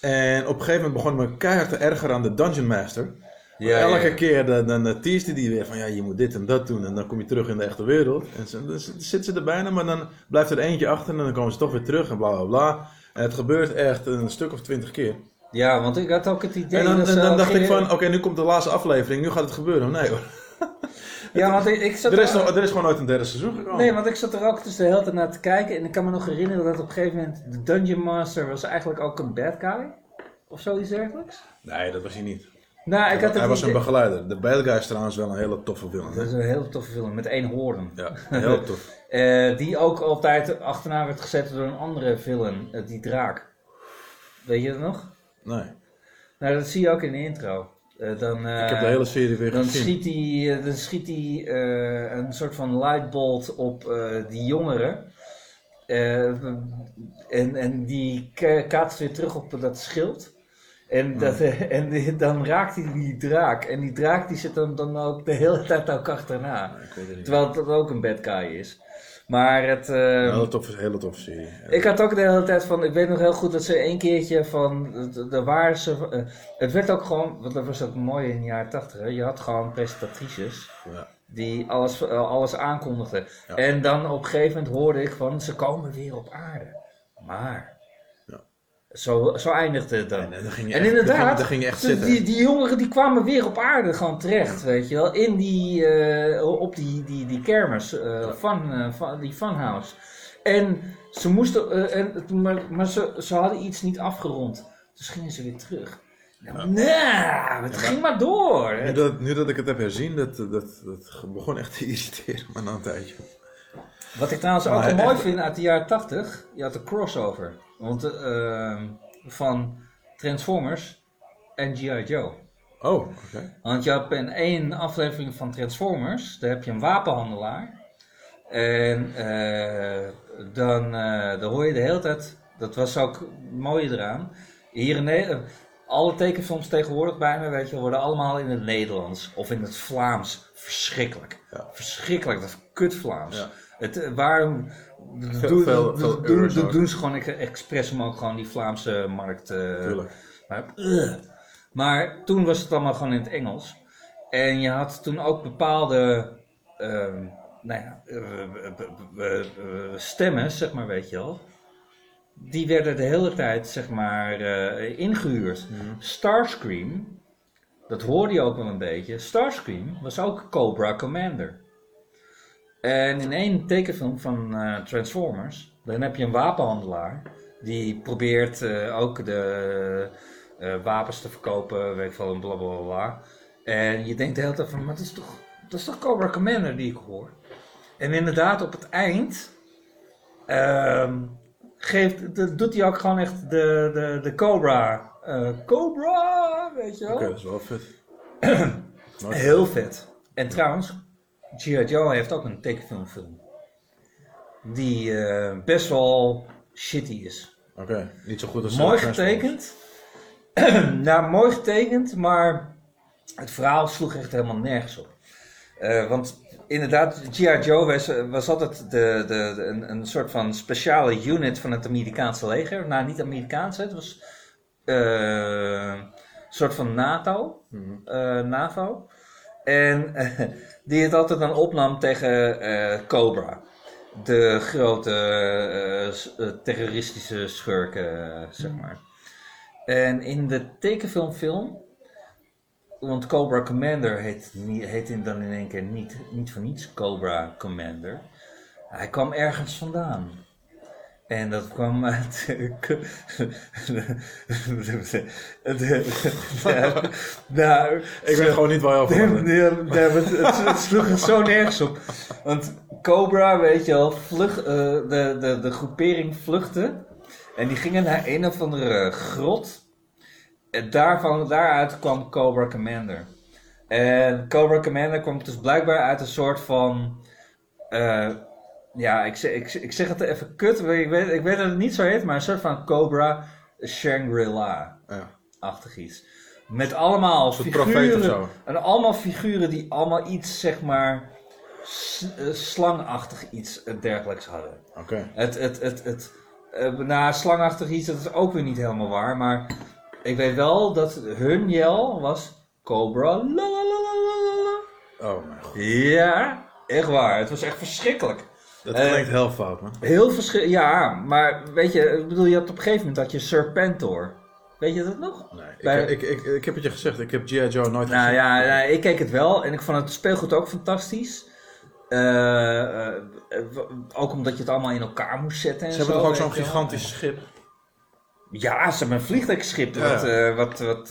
En op een gegeven moment begon ik me keihard te ergeren aan de Dungeon Master. Ja, Elke ja, keer dan, dan teaste die weer van ja, je moet dit en dat doen. En dan kom je terug in de echte wereld. En dan zit- zitten ze er bijna, maar dan blijft er eentje achter. En dan komen ze toch weer terug en bla bla bla. En het gebeurt echt een stuk of twintig keer. Ja, want ik had ook het idee En dan, dat dan, dan dacht ik van, oké, nu komt de laatste aflevering. Nu gaat het gebeuren. Nee hoor. Ja, want ik, ik zat Er is, er- nog, er is gewoon nooit een derde seizoen gekomen. Nee, want ik zat er ook dus de hele tijd naar te kijken en ik kan me nog herinneren dat op een gegeven moment de Dungeon Master was eigenlijk ook een bad guy. Of zoiets dergelijks. Nee, dat was hij niet. Nou, ik had het hij was een begeleider. De bad guy is trouwens wel een hele toffe film. hè? Dat is een heel toffe film met één hoorn. Ja, heel tof. Eh, die ook altijd achterna werd gezet door een andere villain, eh, die draak. Weet je dat nog? Nee. Nou, dat zie je ook in de intro. Eh, dan, eh, Ik heb de hele serie weer Dan gezien. schiet hij, eh, dan schiet hij eh, een soort van lightbolt op eh, die jongeren. Eh, en, en die ka- kaatst weer terug op dat schild. En, dat, eh, en dan raakt hij die draak. En die draak die zit dan, dan ook de hele tijd ook achterna. Terwijl het ook een bad guy is. Maar het... eh, Een hele toffe, hele toffe serie. ik had ook de hele tijd van, ik weet nog heel goed dat ze een keertje van, de- waar ze, eh, het werd ook gewoon, want dat was ook mooi in de jaren tachtig, je had gewoon presentatrices Ja. die alles, eh, alles aankondigden. Ja. En dan op een gegeven moment hoorde ik van, ze komen weer op aarde. Maar. Zo, zo eindigde het dan. En, dan ging je En echt, inderdaad, dan ging, je echt zitten. Die, die jongeren die kwamen weer op aarde gewoon terecht, weet je wel. In die, eh, op die, die, die kermis, eh, van, eh, van, die funhouse. En ze moesten, eh, en, maar, maar ze, ze hadden iets niet afgerond. Dus gingen ze weer terug. Nou, het ging maar door. Nu dat, nu dat ik het heb herzien, dat, dat, dat begon echt te irriteren me na een tijdje. Wat ik trouwens ook mooi vind uit de jaren 80, je had de crossover. Want, eh, van Transformers en G.I. Joe. Oh, oké. Want je hebt in één aflevering van Transformers, daar heb je een wapenhandelaar. En eh, dan, dan hoor je de hele tijd, dat was ook het mooie eraan. Hier in Nederland, alle tekenfilms tegenwoordig bijna, weet je, worden allemaal in het Nederlands of in het Vlaams. Verschrikkelijk. Ja. Verschrikkelijk, dat is kut Vlaams. Ja. Het, eh, waarom Veel- doen, veel- doen- veel doen, ze gewoon ex- expres om ook gewoon die Vlaamse markt eh, Tuurlijk. maar, ugh. maar toen was het allemaal gewoon in het Engels. En je had toen ook bepaalde ehm, nou ja, eh, eh, eh, eh, stemmen, zeg maar, weet je wel. Die werden de hele tijd, zeg maar, eh, ingehuurd. Starscream, dat hoorde je ook wel een beetje. Starscream was ook Cobra Commander. En in één tekenfilm van eh, Transformers, dan heb je een wapenhandelaar. Die probeert eh, ook de eh, wapens te verkopen, weet ik veel, en bla bla bla. En je denkt de hele tijd van, maar dat is toch, dat is toch Cobra Commander die ik hoor? En inderdaad, op het eind ehm, geeft, doet hij ook gewoon echt de, de, de Cobra. Cobra, weet je wel? Oké, dat is wel vet. Heel vet. En trouwens, G.I. Joe heeft ook een tekenfilmfilm. Die eh, best wel shitty is. Oké, niet zo goed als Mooi eh, Transformers. getekend. nou, mooi getekend, maar het verhaal sloeg echt helemaal nergens op. Eh, want inderdaad, G.I. Joe was, was altijd de, de, de- een, een soort van speciale unit van het Amerikaanse leger. Nou, niet Amerikaans, het was een soort van NATO. eh, NAVO. En eh, die het altijd dan opnam tegen eh, Cobra. De grote eh, terroristische schurken, zeg maar. En in de tekenfilmfilm, want Cobra Commander heet, heet in- dan in één keer niet, niet voor niets Cobra Commander. Hij kwam ergens vandaan. En dat kwam uit. nou, Ik weet gewoon niet waar je over het, het, sloeg er zo nergens op. Want Cobra, weet je wel, vlug, eh, de, de, de groepering vluchtte. En die gingen naar een of andere grot. En daarvan, daaruit kwam Cobra Commander. En Cobra Commander kwam dus blijkbaar uit een soort van. eh, ja, ik zeg, ik, ik zeg het even kut, ik weet, ik weet dat het niet zo heet, maar een soort van Cobra Shangri-La Ja. achtig iets. Met allemaal profeet of figuren. zo. En allemaal figuren die allemaal iets, zeg maar, eh, slangachtig iets eh, dergelijks hadden. Oké. Het, het, het, het, eh, nou, slangachtig iets, dat is ook weer niet helemaal waar. Maar ik weet wel dat hun jel was Cobra. la, la, la, la, la, la. Oh mijn god. Ja, echt waar. Het was echt verschrikkelijk. Dat Eh, klinkt heel fout, man. Heel verschrikkelijk. Ja, maar weet je, ik bedoel, je had op een gegeven moment dat je Serpentor. Weet je dat nog? Nee, ik, bij- ik, ik, ik heb het je gezegd, ik heb G.I. Joe nooit Nou gezien. ja, nou, ik keek het wel en ik vond het speelgoed ook fantastisch. Eh, eh, ook omdat je het allemaal in elkaar moest zetten en Ze hebben zo, toch ook zo'n wel. gigantisch schip? Ja, ze hebben een vliegtuigschip. Ja. Wat, wat, wat,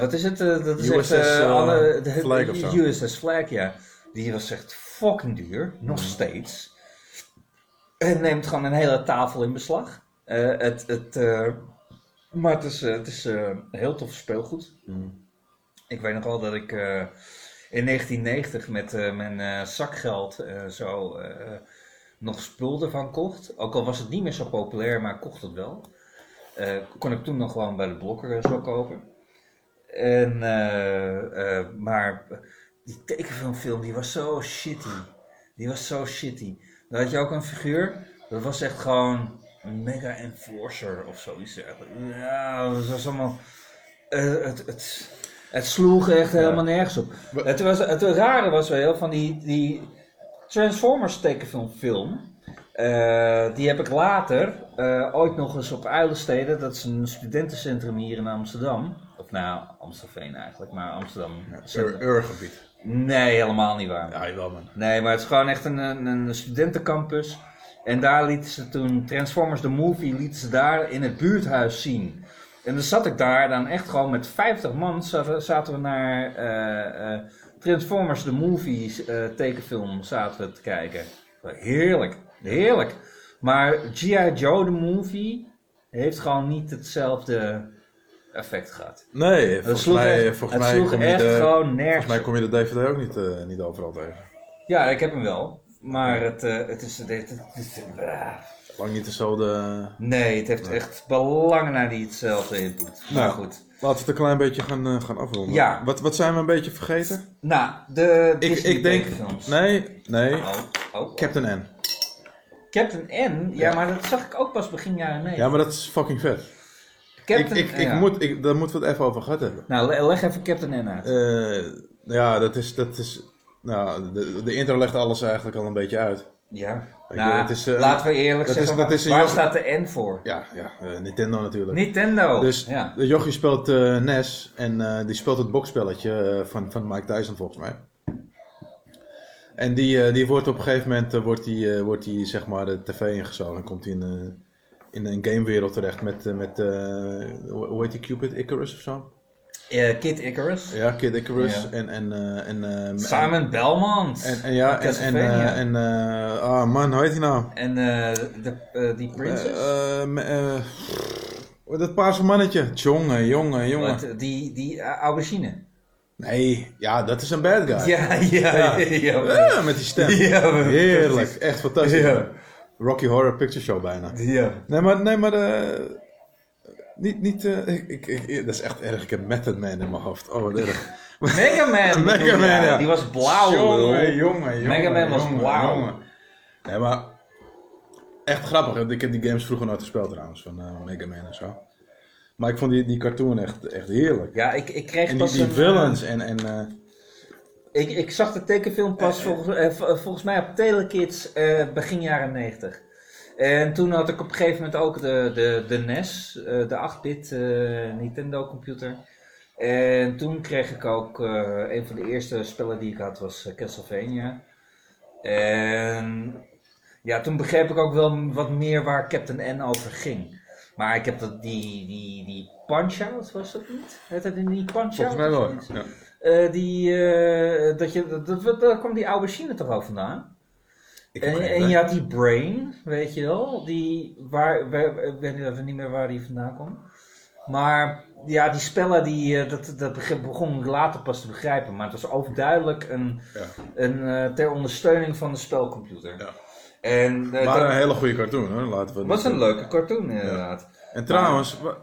wat is het? Dat is USS, echt, alle- de-. USS Flag, ja. Die was echt fucking duur, nog Mhm. steeds. Het neemt gewoon een hele tafel in beslag. Eh, het, het, eh, maar het is, eh, het is heel tof speelgoed. Mhm. Ik weet nog wel dat ik in 1990 met mijn zakgeld zo nog spul ervan kocht. Ook al was het niet meer zo populair, maar ik kocht het wel. Kon ik toen nog gewoon bij de blokker zo kopen. En, maar die tekenfilmfilm die was zo shitty. Die was zo shitty. Dan had je ook een figuur, dat was echt gewoon een mega enforcer of zoiets. Ja, dat was allemaal... eh, het, het, het sloeg echt helemaal nergens op. Het, was, het rare was wel heel van die, die Transformers tekenfilmfilm. Eh, die heb ik later eh, ooit nog eens op Uilensteden, dat is een studentencentrum hier in Amsterdam. Of nou, Amstelveen eigenlijk, maar Amsterdam. Ur- Urgebied. Nee, helemaal niet waar. Ja, jawel man. Nee, maar het is gewoon echt een, een, een studentencampus. En daar lieten ze toen Transformers the Movie lieten ze daar in het buurthuis zien. En dan zat ik daar dan echt gewoon met 50 man zaten, zaten we naar eh, eh, Transformers the Movie eh, tekenfilm zaten we te kijken. Heerlijk, heerlijk. Maar G.I. Joe the Movie heeft gewoon niet hetzelfde effect gehad. Nee, volgens sloeg mij, echt, volgens mij sloeg kom je echt de, gewoon nergens volgens mij kom je de DVD ook niet, eh, niet overal tegen. Ja, ik heb hem wel. Maar het, eh, het is... Het, het, het- ah. Lang niet dezelfde... nee, het heeft echt belangen naar die hetzelfde input. Maar Nou. goed. Laten we het een klein beetje gaan, eh, gaan afronden. Ja. Wat, wat zijn we een beetje vergeten? Nou, de Ik, ik denk... Nee, nee. Oh, oh. Captain N. Captain N, ja, Ja. maar dat zag ik ook pas begin jaren 90. Ja, maar dat is fucking vet. Captain, ik, ik, ik moet, ik, daar moeten we het even over gehad hebben. Nou, le- leg even Captain N uit. Eh, ja, dat is... Dat is nou, de, de intro legt alles eigenlijk al een beetje uit. ja. Nou, het is, eh, laten we eerlijk dat is- zeggen, waar, is waar jong- staat de N voor? Ja, ja eh, Nintendo natuurlijk. Nintendo. Dus ja. de jochie speelt NES en die speelt het bokspelletje van, van Mike Tyson volgens mij. En die, die wordt op een gegeven moment wordt die, wordt die, zeg maar de tv ingezogen en komt hij in, in een gamewereld terecht met, eh, met eh, hoe heet die Cupid Icarus of zo? Eh, Kid Icarus. Ja, Kid Icarus Ja. en en en Simon Belmont. en, en ja en en ah man, hoe heet hij nou? En eh, de, die princess. Dat paarse mannetje. Jongen, jongen, jongen. Wat, die die aubergine. Nee, ja, dat is een bad guy. Ja, ja, ja. ja, Ja, met die stem. Heerlijk, echt fantastisch. Rocky Horror Picture Show bijna. ja. Nee, maar, nee, maar eh, niet, niet, eh, ik, ik, ik- dat is echt erg. Ik heb Method Man in mijn hoofd. Oh, wat erg. Mega Man. Mega Man, ja. Die was blauw, Jongen, jongen, jongen. Mega Man was blauw. jongen. Nee, maar echt grappig. Ik heb die games vroeger nooit gespeeld trouwens, van eh, Mega Man en zo. Maar ik vond die, die cartoon echt, echt heerlijk. Ja, ik, ik kreeg En die, pas die villains en... en Ik, ik zag de tekenfilm pas volgens, eh, v- volgens mij op Telekids eh, begin jaren 90. En toen had ik op een gegeven moment ook de, de, de NES, eh, de 8-bit eh, Nintendo computer. En toen kreeg ik ook eh, een van de eerste spellen die ik had was eh, Castlevania. En ja, toen begreep ik ook wel wat meer waar Captain N over ging. Maar ik heb dat, die, die, die Punch-Out, was dat niet? Heet dat in die Punch-Out? volgens mij wel. Ja. Eh, die, eh, dat je, dat, dat, daar kwam die aubergine toch ook vandaan? Ik En, en je had die Brain, weet je wel, die, waar, waar- ik weet nu even niet meer waar die vandaan kwam. Maar ja, die spellen, die, eh, dat, dat beg- begon ik later pas te begrijpen. Maar het was overduidelijk een, Ja. een, ter ondersteuning van de spelcomputer. Ja. En Maar dat een hele goede cartoon hoor, laten we het was een leuke cartoon inderdaad. En trouwens, wa-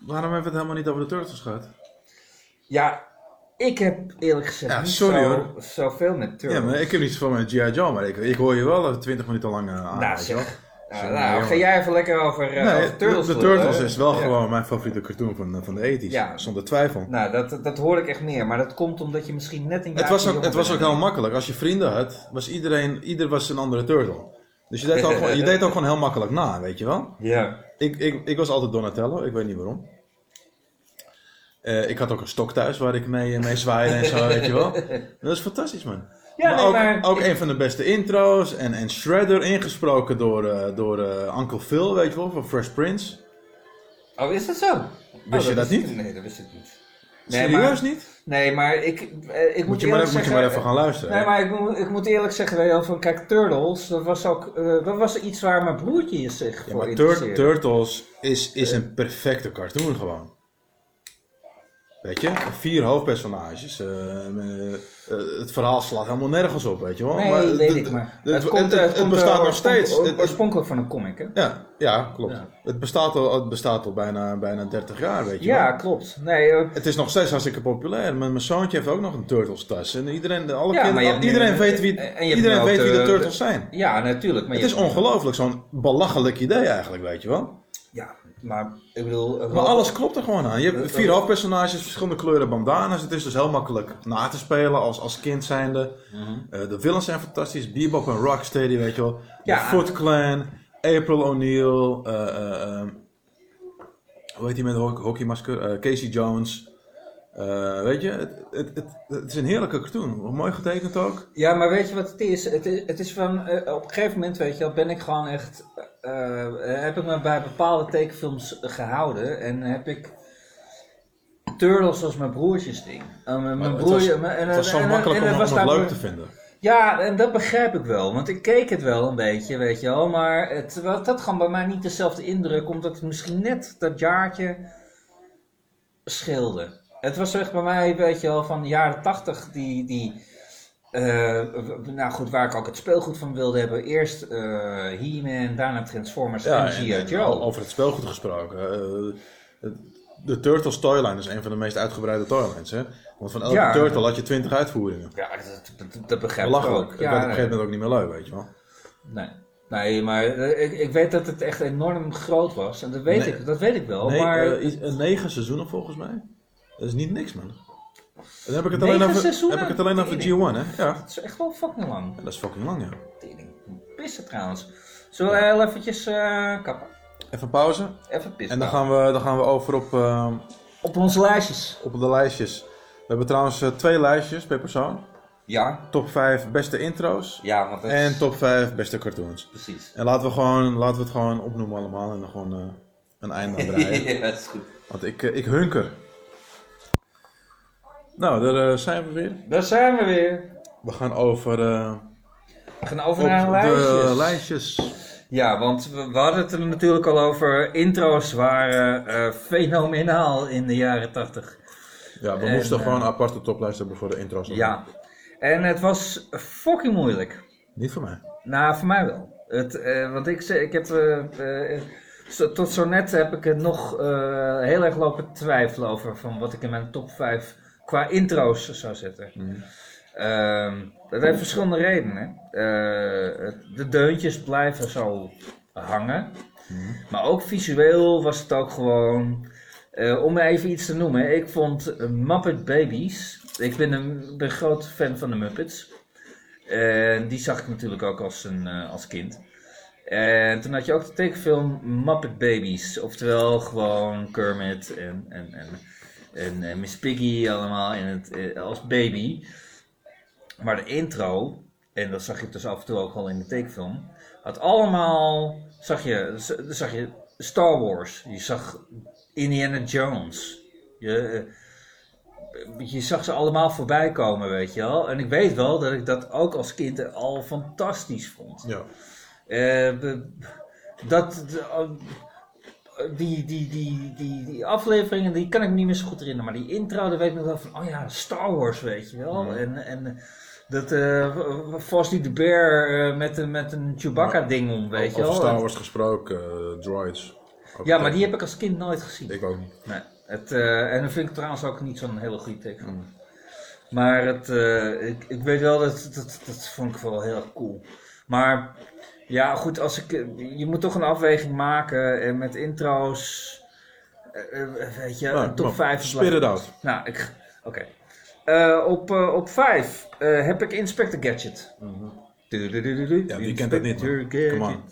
waarom hebben we het helemaal niet over de Turtles gehad? Ja, ik heb eerlijk gezegd Ja, sorry, zo, hoor. zoveel met Turtles. Ja, maar ik heb niet zoveel met G.I. Joe, maar ik, ik hoor je wel dat 20 minuten lang eh, aan. Nou, zeg. Jongen, nou, ga jij even lekker over, eh, Nee, over Turtles de, de Turtles is wel Ja. gewoon mijn favoriete cartoon van, eh, van de 80s. Ja. Zonder twijfel. Nou, dat, dat hoor ik echt meer. Maar dat komt omdat je misschien net een jaar het was ook, het was ook heel makkelijk. Als je vrienden had, was iedereen, ieder was een andere turtle. Dus je deed, ook gewoon, je deed ook gewoon heel makkelijk na, weet je wel. Ja. Ik, ik, ik was altijd Donatello, ik weet niet waarom. Eh, ik had ook een stok thuis waar ik mee, mee zwaaide en zo, weet je wel. Dat is fantastisch, man. Ja, maar nee, ook, maar ook ik- een van de beste intro's. En, en Shredder ingesproken door, eh, door eh, Uncle Phil, weet je wel, van Fresh Prince. Oh, is dat zo? Wist oh, je dat niet? Nee, dat wist ik niet. Serieus maar, niet? Nee, maar ik, eh, ik moet, Moet je, maar, eerlijk moet je zeggen... maar even gaan luisteren. Nee, hè? maar ik, moet- ik moet eerlijk zeggen, van, kijk, Turtles, dat was ook eh, dat was iets waar mijn broertje zich Ja, voor maar Tur-. Turtles is, is een perfecte cartoon gewoon. Weet je, vier hoofdpersonages. eh, eh, eh, het verhaal slaat helemaal nergens op, weet je wel. Nee, Maar weet het- ik maar. Het, het, komt, het- het komt, bestaat nog steeds. oorspronkelijk- van een comic, hè? ja, ja, klopt. Ja. Het, bestaat al, het bestaat al bijna, bijna 30 jaar, weet je Ja, wel. klopt. Nee, Het is nog steeds hartstikke populair. Mijn, mijn zoontje heeft ook nog een Turtles tas. En iedereen, alle Ja, kinderen- nu- iedereen weet wie, iedereen weet wie de Turtles zijn. ja, natuurlijk. Maar Het is ongelooflijk, zo'n belachelijk idee eigenlijk, weet je wel. Ja, maar ik bedoel... Maar alles klopt er gewoon aan. Je hebt vier hoofdpersonages, verschillende kleuren bandana's. Het is dus heel makkelijk na te spelen als, als kind zijnde. Eh, de villains zijn fantastisch. Bebop en Rocksteady, weet je wel. Ja. Foot Clan, April O'Neil. eh, eh, hoe heet die met de ho- hockeymasker? Casey Jones. Weet je, het, het, het, het is een heerlijke cartoon. Mooi getekend ook. Ja, maar weet je wat het is? Het is, het is van, op een gegeven moment, weet je wel, ben ik gewoon echt, eh, eh, heb ik me bij bepaalde tekenfilms gehouden en heb ik Turtles als mijn broertjes ding. Eh, mijn Maar het was, mijn- en- het was zo en- makkelijk en om, het leuk te vinden. Ja, en dat begrijp ik wel, want ik keek het wel een beetje, weet je wel, maar het had gewoon bij mij niet dezelfde indruk, omdat het misschien net dat jaartje scheelde. Het was echt bij mij, weet je wel, van de jaren tachtig, die, die nou goed, waar ik ook het speelgoed van wilde hebben. Eerst eh He-Man, daarna Transformers en en- G.I. Joe. over het speelgoed gesproken. eh, de Turtles toyline is een van de meest uitgebreide toylines. Hè? Want van elke Ja. Turtle had je 20 uitvoeringen. Ja, dat, dat, dat begrijp ik Belachelijk. ook. Het Ja, werd op een gegeven moment ook niet meer leuk, weet je wel. Nee. Nee, maar eh, ik, ik weet dat het echt enorm groot was. En dat weet, Nee. ik, dat weet ik wel. Nee, maar eh, eh, negen seizoenen volgens mij. Dat is niet niks, man. Dan heb ik het alleen over, seizoenen? heb ik het alleen over Tering. G1, hè? Ja. het is echt wel fucking lang. Ja, Dat is fucking lang, ja. Tering. Pissen trouwens. Zullen we heel eventjes eh, kappen? Even pauze. Even pissen. En dan gaan we, dan gaan we over op, eh, Op onze lijstjes. op de lijstjes. We hebben trouwens eh, twee lijstjes per persoon. Ja. Top 5 beste intro's. Ja, want dat is... En top 5 beste cartoons. Precies. En laten we, gewoon, laten we het gewoon opnoemen allemaal en dan gewoon een einde aan draaien. ja, dat is goed. Want ik, ik hunker. Nou, daar eh, zijn we weer. Daar zijn we weer. We gaan over eh, We gaan over naar de lijstjes. lijstjes. Ja, want we, we hadden het er natuurlijk al over. Intro's waren eh, fenomenaal in de jaren 80. Ja, we En, moesten gewoon een aparte toplijst hebben voor de intro's. Ja. En het was fucking moeilijk. Niet voor mij. Nou, voor mij wel. Het, want ik, ik heb. tot zo net heb ik het nog heel erg lopen twijfelen over van wat ik in mijn top 5 qua intro's zou zetten. Ehm, dat heeft verschillende redenen. Eh, de deuntjes blijven zo hangen. Maar ook visueel was het ook gewoon. eh, om even iets te noemen, ik vond eh, Muppet Babies. Ik ben een, ben groot fan van de Muppets. En die zag ik natuurlijk ook als, een, als kind. En toen had je ook de tekenfilm Muppet Babies. Oftewel gewoon Kermit en, en, en, en, eh, Miss Piggy allemaal in het, eh, als baby. Maar de intro, en dat zag je dus af en toe ook al in de tekenfilm, had allemaal, zag je, zag je Star Wars, je zag Indiana Jones, je, eh, je zag ze allemaal voorbij komen, weet je wel. En ik weet wel dat ik dat ook als kind al fantastisch vond. Ja. Dat, die, die, die, die, die afleveringen, die kan ik me niet meer zo goed herinneren. Maar die intro, daar weet ik nog wel van, oh ja, Star Wars, weet je wel. En, en dat eh Frosty the Bear eh, met, een- met een Chewbacca-ding om, weet je Over wel. Star Wars gesproken, eh, droids. Ja, maar die teken. heb ik als kind nooit gezien. Ik ook niet. Nee. Het, eh, en dan vind ik trouwens ook niet zo'n hele goede tekenfilm. Maar het, eh, ik, ik weet wel, dat, dat, dat vond ik wel heel erg cool. Maar ja, goed, als ik, eh, je moet toch een afweging maken en met intro's. eh, eh, weet je, Nou, top kom, 5. Spit it out. Nou, ik, oké. Eh, op, eh, op 5 heb ik Inspector Gadget. Du-du-du-du-du. Ja, wie kent dat niet, Come on.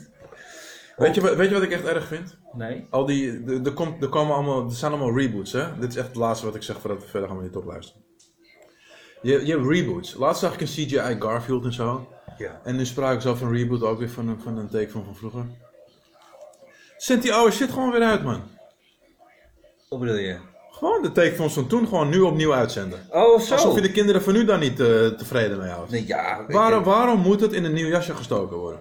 Weet je, wat- weet je wat ik echt erg vind? Nee. Al die, er, komt, er, komen allemaal, er zijn allemaal reboots, hè? Dit is echt het laatste wat ik zeg voordat we verder gaan met die toplijst. Je, je hebt reboots. Laatst zag ik een CGI Garfield en zo. Ja. En nu spraken ze over een reboot ook weer van, een- van een teken van, van vroeger. Zend die oude shit gewoon weer uit, man. Wat bedoel je? Gewoon de tekenfilms van toen gewoon nu opnieuw uitzenden. Oh, zo. Alsof je de kinderen van nu daar niet eh, tevreden mee houdt. Nee, ja, ik- Waarom, waarom moet het in een nieuw jasje gestoken worden?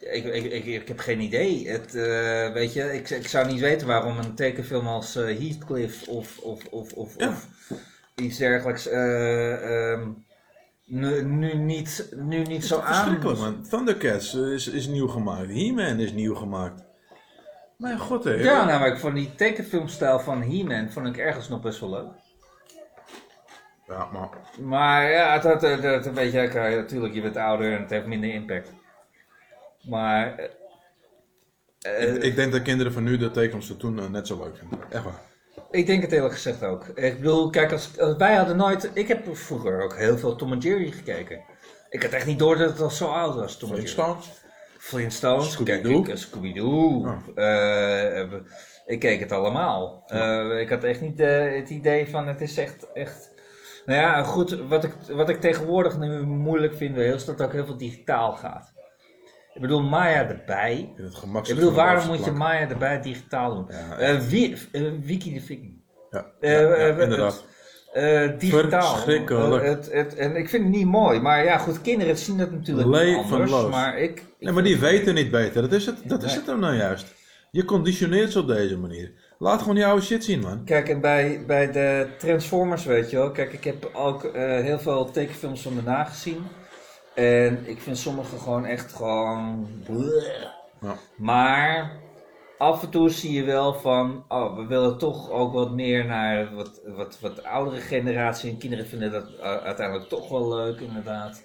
Ik, ik, ik, ik heb geen idee. Het, eh, weet je, ik, ik zou niet weten waarom een tekenfilm als eh, Heathcliff of, of, of, of, Ja. of iets dergelijks eh, ehm, nu, nu niet, nu niet zo aan. Verschrikkelijk man. Thundercats is, is nieuw gemaakt. He-Man is nieuw gemaakt. Mijn god hè. Ja, nou, maar ik vond die tekenfilmstijl van He-Man vond ik ergens nog best wel leuk. Ja, maar Maar ja, het had het, het een beetje, natuurlijk, je bent ouder en het heeft minder impact. Maar eh, ik, ik denk dat kinderen van nu de tekenfilms van toen eh, net zo leuk vinden. Echt waar. Ik denk het eerlijk gezegd ook. Ik bedoel, kijk, als, als- wij hadden nooit... Ik heb vroeger ook heel veel Tom en Jerry gekeken. Ik had echt niet door dat het al zo oud was, Tom en Jerry. Flintstones? Flintstones, Scooby-Doo. Scooby-Doo. Oh. Eh, ik keek het allemaal. Eh, ik had echt niet eh, het idee van het is echt... echt nou ja, goed, wat ik, wat ik tegenwoordig nu moeilijk vind is dat het ook heel veel digitaal gaat. Ik bedoel, Maya erbij. In het Ik bedoel, waarom moet je Maya erbij digitaal doen? Ja, Eh, wie, eh, Wiki de Viking. Ja, Eh, inderdaad. Digitaal. Het, het, en ik vind het niet mooi. Maar ja, goed, kinderen zien dat natuurlijk anders. Maar ik... ik Nee, maar die weten niet beter. Dat is het, dat is het dan nou juist. Je conditioneert ze op deze manier. Laat gewoon die oude shit zien, man. Kijk, en bij, bij de Transformers, weet je wel. Kijk, ik heb ook heel veel tekenfilms van daarna gezien. En ik vind sommige gewoon echt gewoon... Ja. Maar af en toe zie je wel van, oh, we willen toch ook wat meer naar wat, wat, wat oudere generatie. En kinderen vinden dat uh, uiteindelijk toch wel leuk, inderdaad.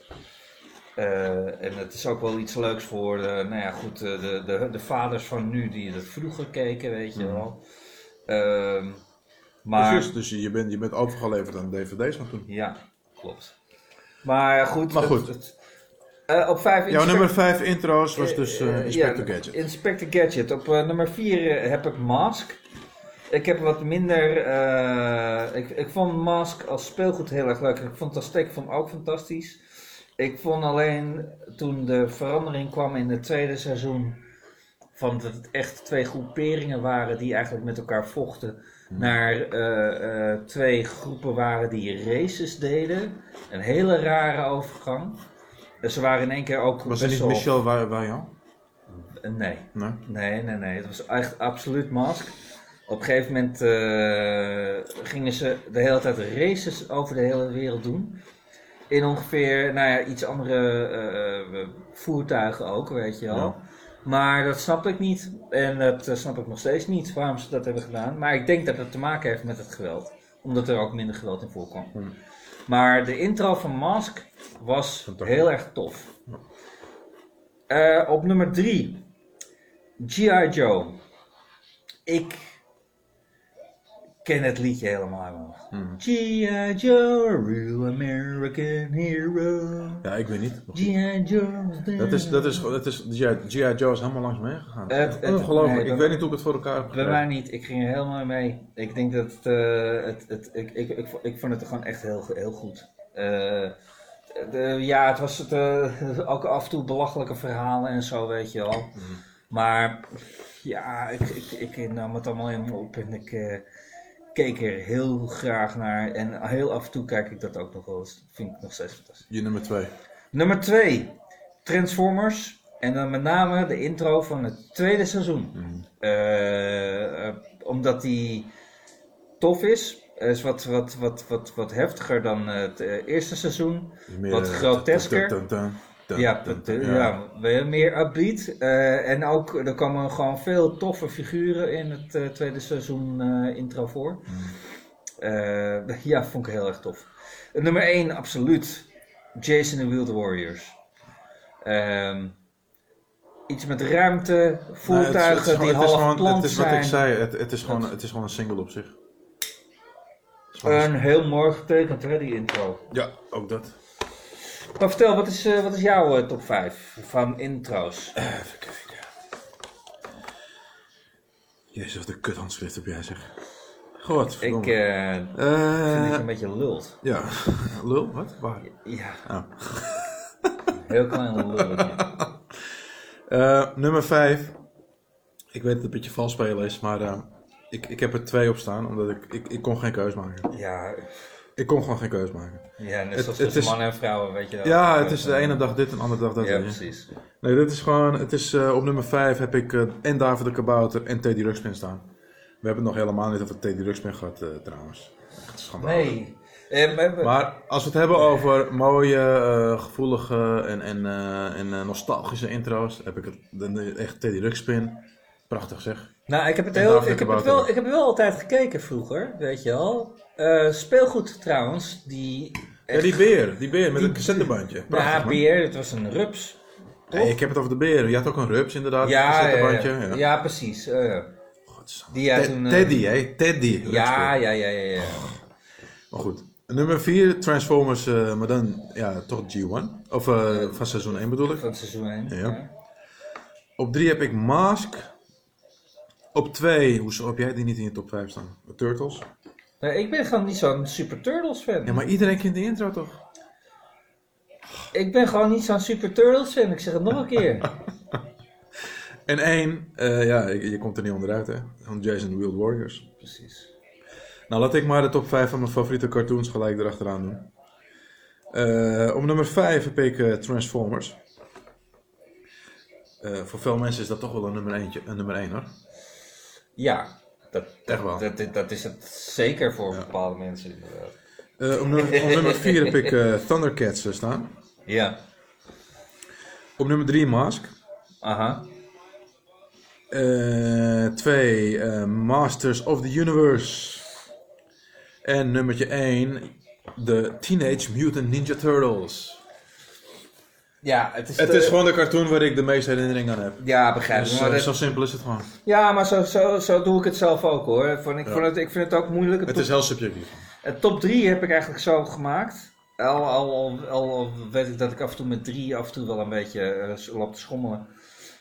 Eh, en het is ook wel iets leuks voor de, nou ja, goed, de, de, de, de vaders van nu die dat vroeger keken, weet je wel. Ehm, maar, Precies, dus je bent, je bent overgeleverd aan dvd's van toen. ja, klopt. Maar goed, Maar het- goed. het- eh, op vijf Jouw nummer 5 intro's was dus eh eh, Inspector Gadget. Inspector Gadget. Op eh, nummer 4 heb ik Mask. Ik heb wat minder. eh, ik, ik vond Mask als speelgoed heel erg leuk. Ik vond als tekenfilm ook fantastisch. Ik vond alleen toen de verandering kwam in het tweede seizoen. Van dat het echt twee groeperingen waren die eigenlijk met elkaar vochten. Naar eh, eh, twee groepen waren die races deden. Een hele rare overgang. Dus Ze waren in één keer ook Was best niet Michel Vaillant? Eh, Nee. Nee. Nee, nee, nee. Het was echt absoluut mask. Op een gegeven moment eh, gingen ze de hele tijd races over de hele wereld doen. In ongeveer, nou ja, iets andere eh, voertuigen ook, weet je wel. Ja. Maar dat snap ik niet. En dat eh, snap ik nog steeds niet waarom ze dat hebben gedaan. Maar ik denk dat het te maken heeft met het geweld. Omdat er ook minder geweld in voorkwam. Hmm. Maar de intro van Mask was heel erg tof. Eh, op nummer 3. G.I. Joe. Ik ken het liedje helemaal. Hmm. G.I. Joe, a real American hero. Ja, ik weet niet. G.I. Joe. Dat is, dat is, dat is, G.I. Joe is helemaal langs me heen gegaan. Het- het- Ongelooflijk. nee, ik weet niet hoe ik het voor elkaar heb Bij gekregen. mij niet, ik ging er helemaal mee. Ik denk dat het, eh, het, het ik, ik, ik, ik vond het gewoon echt heel, heel goed. Eh, de, ja, het was het, eh, ook af en toe belachelijke verhalen en zo, weet je wel. Maar ja, ik, ik, ik nam het allemaal helemaal op en ik keek er heel graag naar. En heel af en toe kijk ik dat ook nog wel eens. Vind ik nog steeds fantastisch. Je nummer 2. Nummer 2, Transformers. En dan met name de intro van het tweede seizoen. Eh, eh, omdat die tof is. Is wat, wat, wat, wat, wat heftiger dan het eh, eerste seizoen. Wat grotesker. Ja, ja. weer meer upbeat. Eh, en ook, er komen gewoon veel toffe figuren in het eh, tweede seizoen eh, intro voor. Eh, ja, vond ik heel erg tof. Nummer 1, absoluut. Jason and Wild Warriors. Ehm, iets met ruimte, voertuigen die half plant Het is wat zijn. ik zei, het, het, is gewoon, het is gewoon een single op zich. Gewoon een- Een heel mooi getekend, hè, die intro. Ja, ook dat. Maar vertel, wat is, eh, wat is jouw eh, top 5 van intro's? Even kijken. Jezus, wat een kuthandschrift heb jij zeg. God, Ik eh, vind dat je een beetje lult. ja, lul, wat? Waar? Ja, Oh. heel klein. Eh, nummer 5. Ik weet dat het een beetje vals spelen is, maar eh, ik, ik heb er twee op staan, omdat ik, ik, ik kon geen keus maken. Ja, Ik kon gewoon geen keus maken. ja net Het- zoals tussen is- mannen en vrouwen, weet je wel. Ja, het is de ene dag dit en de andere dag dat. Ja, precies. Nee, dit is gewoon, het is eh, op nummer 5 heb ik eh, en David de Kabouter en Teddy Ruxpin staan. We hebben het nog helemaal niet over Teddy Ruxpin gehad eh, trouwens. Echt schandalig. Nee. Eh, maar- Maar als we het hebben over mooie, gevoelige en, en, en nostalgische intro's, heb ik het echt Teddy Ruxpin. Prachtig zeg. Nou, ik heb het, heel, ik, heb het wel, ik heb wel altijd gekeken vroeger, weet je wel. Eh, speelgoed trouwens, die... Ja, die beer, die beer met Die- een cassettebandje. Prachtig, Ja, man. beer, het was een rups. Nee, ik heb het over de beren. Je had ook een rups inderdaad. Ja, een ja, zittenbandje, ja. ja. ja, precies. Godsamme. Die toen, eh, Teddy, hè? Teddy. ja, ja, ja, ja, ja. Maar goed. Nummer 4, Transformers, eh, maar dan ja, toch G1. Of eh, van seizoen 1 bedoel ik. Van seizoen 1. Ja. Op 3 heb ik Mask. Op 2, hoezo heb jij die niet in je top 5 staan? Turtles. Nee, ik ben gewoon niet zo'n Super Turtles fan. Ja, maar iedereen kent die intro toch? Ik ben gewoon niet zo'n Super Turtles fan. Ik zeg het nog een keer. En 1, ja, je, je komt er niet onderuit hè. Van Jason Wild Warriors. precies. Nou, laat ik maar de top 5 van mijn favoriete cartoons gelijk erachteraan doen. Eh, op nummer 5 heb ik eh, Transformers. Eh, voor veel mensen is dat toch wel een nummer 1, een nummer 1 hoor. Ja, dat, Echt wel. dat, dat, dat is het zeker voor bepaalde mensen inderdaad. Eh, op, nummer, op nummer 4 heb ik eh, Thundercats eh, staan. Ja. Op nummer 3 Mask. Aha. 2 Masters of the Universe. En nummertje 1 de Teenage Mutant Ninja Turtles. Ja, het is, Het is gewoon de cartoon waar ik de meeste herinnering aan heb. Ja, begrijp ik. Dus, maar eh, zo simpel is het gewoon. Ja, maar zo, zo, zo doe ik het zelf ook hoor. Vond ik, Ja. vond het, ik vind het ook moeilijk. Het Het top, is heel subjectief. het top 3 heb ik eigenlijk zo gemaakt. Al, al, al, al, weet ik dat ik af en toe met drie af en toe wel een beetje eh, loop te schommelen.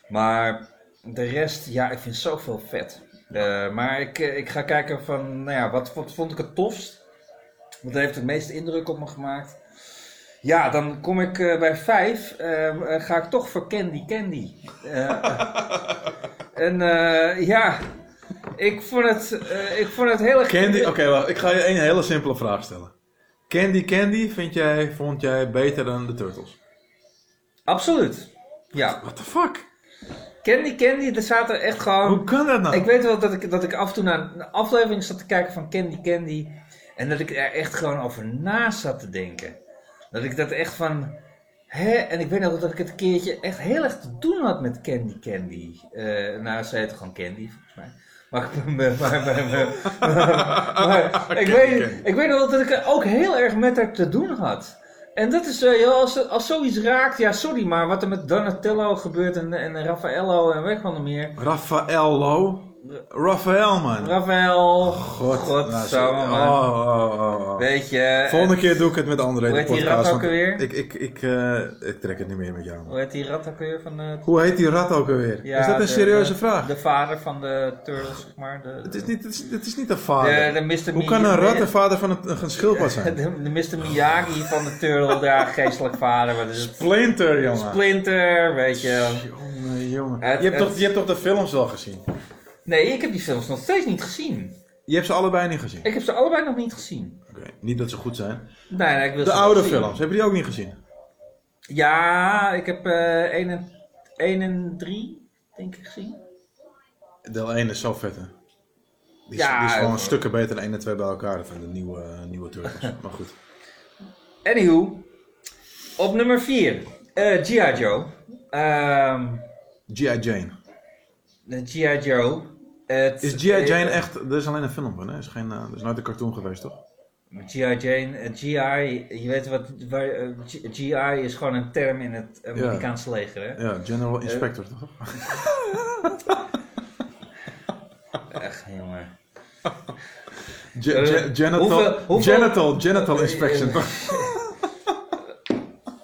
Maar de rest, ja, ik vind zoveel vet. Eh, maar ik, eh, ik ga kijken van, nou ja, wat, wat vond ik het tofst? Wat heeft het meeste indruk op me gemaakt? Ja, dan kom ik eh, bij vijf. eh, eh, ga ik toch voor Candy Candy. Eh, en ja, ik vond het, ik vond het heel erg... Candy, oké, wacht. Ik ga je een hele simpele vraag stellen. Candy Candy vind jij, vond jij beter dan de Turtles? Absoluut. Ja, What the fuck? Candy Candy, er zaten echt gewoon... Hoe kan dat nou? Ik weet wel dat ik, dat ik af en toe naar een aflevering zat te kijken van Candy Candy. En dat ik er echt gewoon over na zat te denken. Dat ik dat echt van. Hè? En ik weet nog dat ik het een keertje echt heel erg te doen had met Candy Candy. Eh nou, ze heette gewoon Candy volgens mij. Maar, maar, maar, maar, maar- maar ik, weet, ik weet nog dat ik er ook heel erg met haar te doen had. En dat is, eh, ja, als, als zoiets raakt, ja sorry, maar wat er met Donatello gebeurt en, en Raffaello en ik wel nog meer. Raffaello? Raphaël, man. Rafael, God. God, nou, zo, man. oh, oh, oh, oh. Weet je. Volgende keer doe ik het met André Hoe de heet die rat ook alweer? Ik, ik, ik, eh, ik trek het niet meer met jou. man. Hoe heet die rat ook weer van de... Hoe heet die rat ook alweer? Ja, is dat een de- serieuze de- vraag? De vader van de Turtles, zeg maar. De, Het is niet, het is, het is niet een vader. de, de Mr. Hoe kan een rat de vader van een, een schildpad De, zijn? de Mr. Miyagi van de Turtle, ja, geestelijk vader. Wat is het? Splinter, jongen. Splinter, weet je. Jongen, jongen. Het- je, hebt het- toch, je hebt toch de films wel gezien? Nee, ik heb die films nog steeds niet gezien. Je hebt ze allebei niet gezien? Ik heb ze allebei nog niet gezien. Oké, Niet dat ze goed zijn. Nee, nee, ik wil De ze oude zien. films, heb je die ook niet gezien? Ja, ik heb eh 1 en, 1 en 3, denk ik, gezien. Deel 1 is zo vet, hè? Die is, Ja, die is gewoon eh, stukken beter dan 1 en 2 bij elkaar van de nieuwe, eh, nieuwe Turtles. maar goed. Anywho, op nummer 4, eh G.I. Joe. Ehm G.I. Jane. G.I. Joe. Het- Is G.I. Jane eh, echt... Er is alleen een film van, hè? Er is, geen, eh, er is nooit een cartoon geweest, toch? G.I. Jane, eh, G.I. Je weet wat, waar, G.I. is gewoon een term in het Amerikaanse leger, hè? Ja, General Inspector, toch? Echt, jongen. Ge- ge- genital, hoeveel- hoeveel- genital, genital inspection, toch?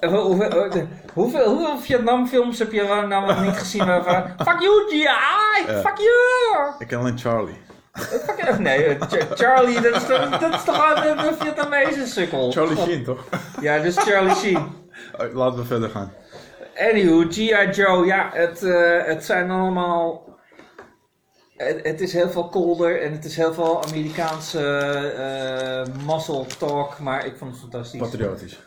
Eh, hoe- hoeveel, eh, hoeveel, hoeveel Vietnamfilms heb je nou nog niet gezien waarvan... Fuck you, G.I. Fuck you! Ik ken alleen Charlie. Fuck you. Nee, eh, Ch- Charlie, dat is, toch- dat is toch gewoon een Vietnamese sukkel? Charlie Sheen, toch? Ja, dus Charlie Sheen. Oh, Laten we verder gaan. Anywho, G.I. Joe, ja, het, eh, het zijn allemaal... Het, het is heel veel colder en het is heel veel Amerikaanse eh muscle talk, maar ik vond het fantastisch. Patriotisch.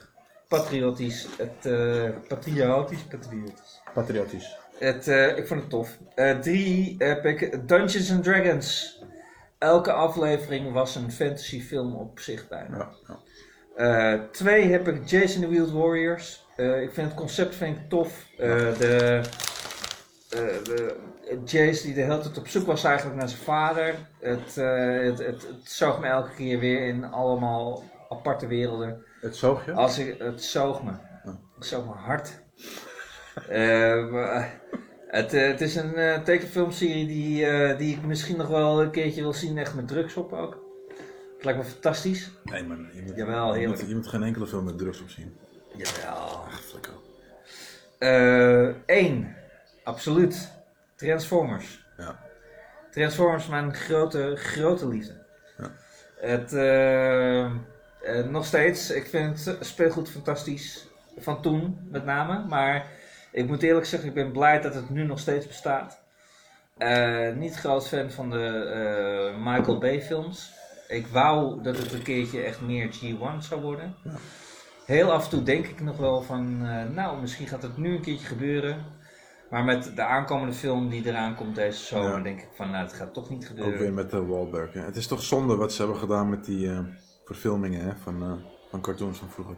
Patriotisch. Het, eh, patriotisch, patriotisch. Patriotisch. Het, eh, ik vond het tof. Eh, drie heb ik Dungeons and Dragons. Elke aflevering was een fantasyfilm op zich bijna. Ja, ja. Twee heb ik Jason the Wild Warriors. Ik vind het concept vind ik tof. De, de Jace die de hele tijd op zoek was eigenlijk naar zijn vader. Het, het, het, het zoog me elke keer weer in allemaal aparte werelden. Het zoogje? Als ik, het zoog me. Ja. Het zoog me hard. Eh, maar, het, eh, het is een eh, tekenfilmserie die, eh, die ik misschien nog wel een keertje wil zien, echt met drugs op ook. Het lijkt me fantastisch. Nee man, je moet, Jawel, je, moet, je moet geen enkele film met drugs op zien. Jawel. Ach, flikker. Eén, Eh, absoluut. Transformers. Ja. Transformers, mijn grote, grote liefde. Ja. Het, eh, eh, nog steeds, ik vind het speelgoed fantastisch. Van toen, met name. Maar ik moet eerlijk zeggen, ik ben blij dat het nu nog steeds bestaat. Eh, niet groot fan van de eh, Michael Bay films. Ik wou dat het een keertje echt meer G1 zou worden. Heel af en toe denk ik nog wel van, nou, misschien gaat het nu een keertje gebeuren. Maar met de aankomende film die eraan komt deze zomer, Ja. denk ik van, nou, het gaat toch niet Ook gebeuren. weer met de Wahlberg. hè. Het is toch zonde wat ze hebben gedaan met die verfilmingen hè, van, eh, van cartoons van vroeger.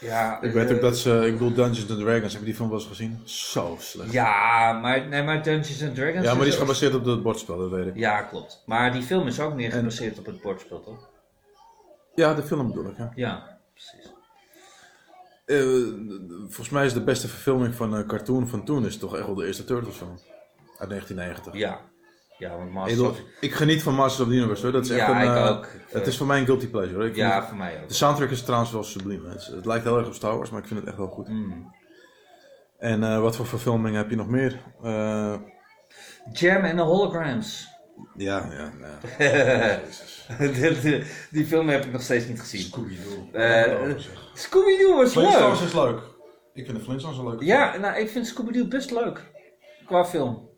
Ja, Ik weet eh, ook dat ze, ik bedoel Dungeons and Dragons, heb je die film wel eens gezien? Zo slecht. Ja, maar, nee, maar Dungeons and Dragons... Ja, maar die is gebaseerd op het bordspel, dat weet ik. Ja, klopt. Maar die film is ook meer En- gebaseerd op het bordspel, toch? Ja, de film bedoel ik, ja. Ja, precies. Eh, volgens mij is de beste verfilming van een cartoon van toen is toch echt wel de eerste Turtles film. Uit 1990. Ja. Ja, want Masters of... ik geniet van Masters of the Universe hoor. Dat is echt Ja, een, ik eh, ook. Het is voor mij een guilty pleasure hoor. Ik vind Ja, voor mij ook. de soundtrack is trouwens wel subliem. Het, het lijkt heel erg op Star Wars, maar ik vind het echt wel goed. Mm. En eh, wat voor verfilming heb je nog meer? Eh, Jam and the Holograms. ja, ja, ja. die, die- die film heb ik nog steeds niet gezien. Scooby-Doo. Scooby-Doo was Flintstones leuk. is leuk. Ik vind de Flintstones wel leuk. Ja, nou, ik vind Scooby-Doo best leuk. Qua film.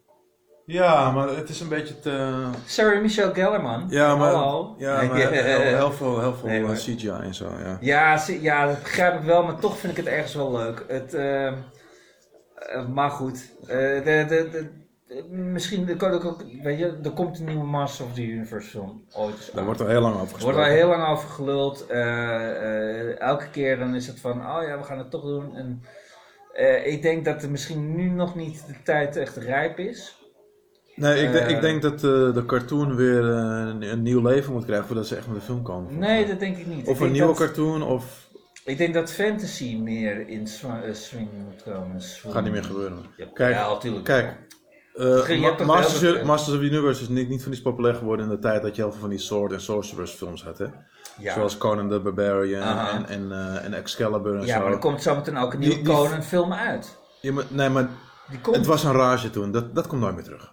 Ja, maar het is een beetje te... Sarah Michelle Gellerman. Ja, maar, Hallo. ja, maar heel, heel veel, heel veel Nee, eh, maar- CGI en zo, ja. Ja, ja, dat begrijp ik wel, maar toch vind ik het ergens wel leuk. Het, eh, maar goed, Eh, de, de, de, misschien er weet je, er komt een nieuwe Master of the Universe film ooit. Daar wordt er heel lang over Er gesproken. wordt al heel lang over geluld. Elke keer dan is het van, oh ja, we gaan het toch doen. En, ik denk dat er misschien nu nog niet de tijd echt rijp is. Nee, ik, denk- ik denk dat eh, de cartoon weer eh, een, een nieuw leven moet krijgen voordat ze echt met de film komen. Nee, dat denk ik niet. Of Ik een nieuwe dat- cartoon, of... Ik denk dat fantasy meer in eh, swing moet komen. Swing. Gaat niet meer gebeuren. Ja, Kijk, ja, natuurlijk. Kijk, Ma- Masters, of the Universe is niet, niet van iets populair geworden in de tijd dat je heel veel van die Sword en Sorcerers films had, hè? Ja. Zoals Conan the Barbarian Aha. en, en, en Excalibur en Ja, zo. maar er komt zometeen ook een nieuwe Die- die- Conan film uit. Ja, maar- nee, maar Die komt. het was een rage toen. Dat, dat komt nooit meer terug.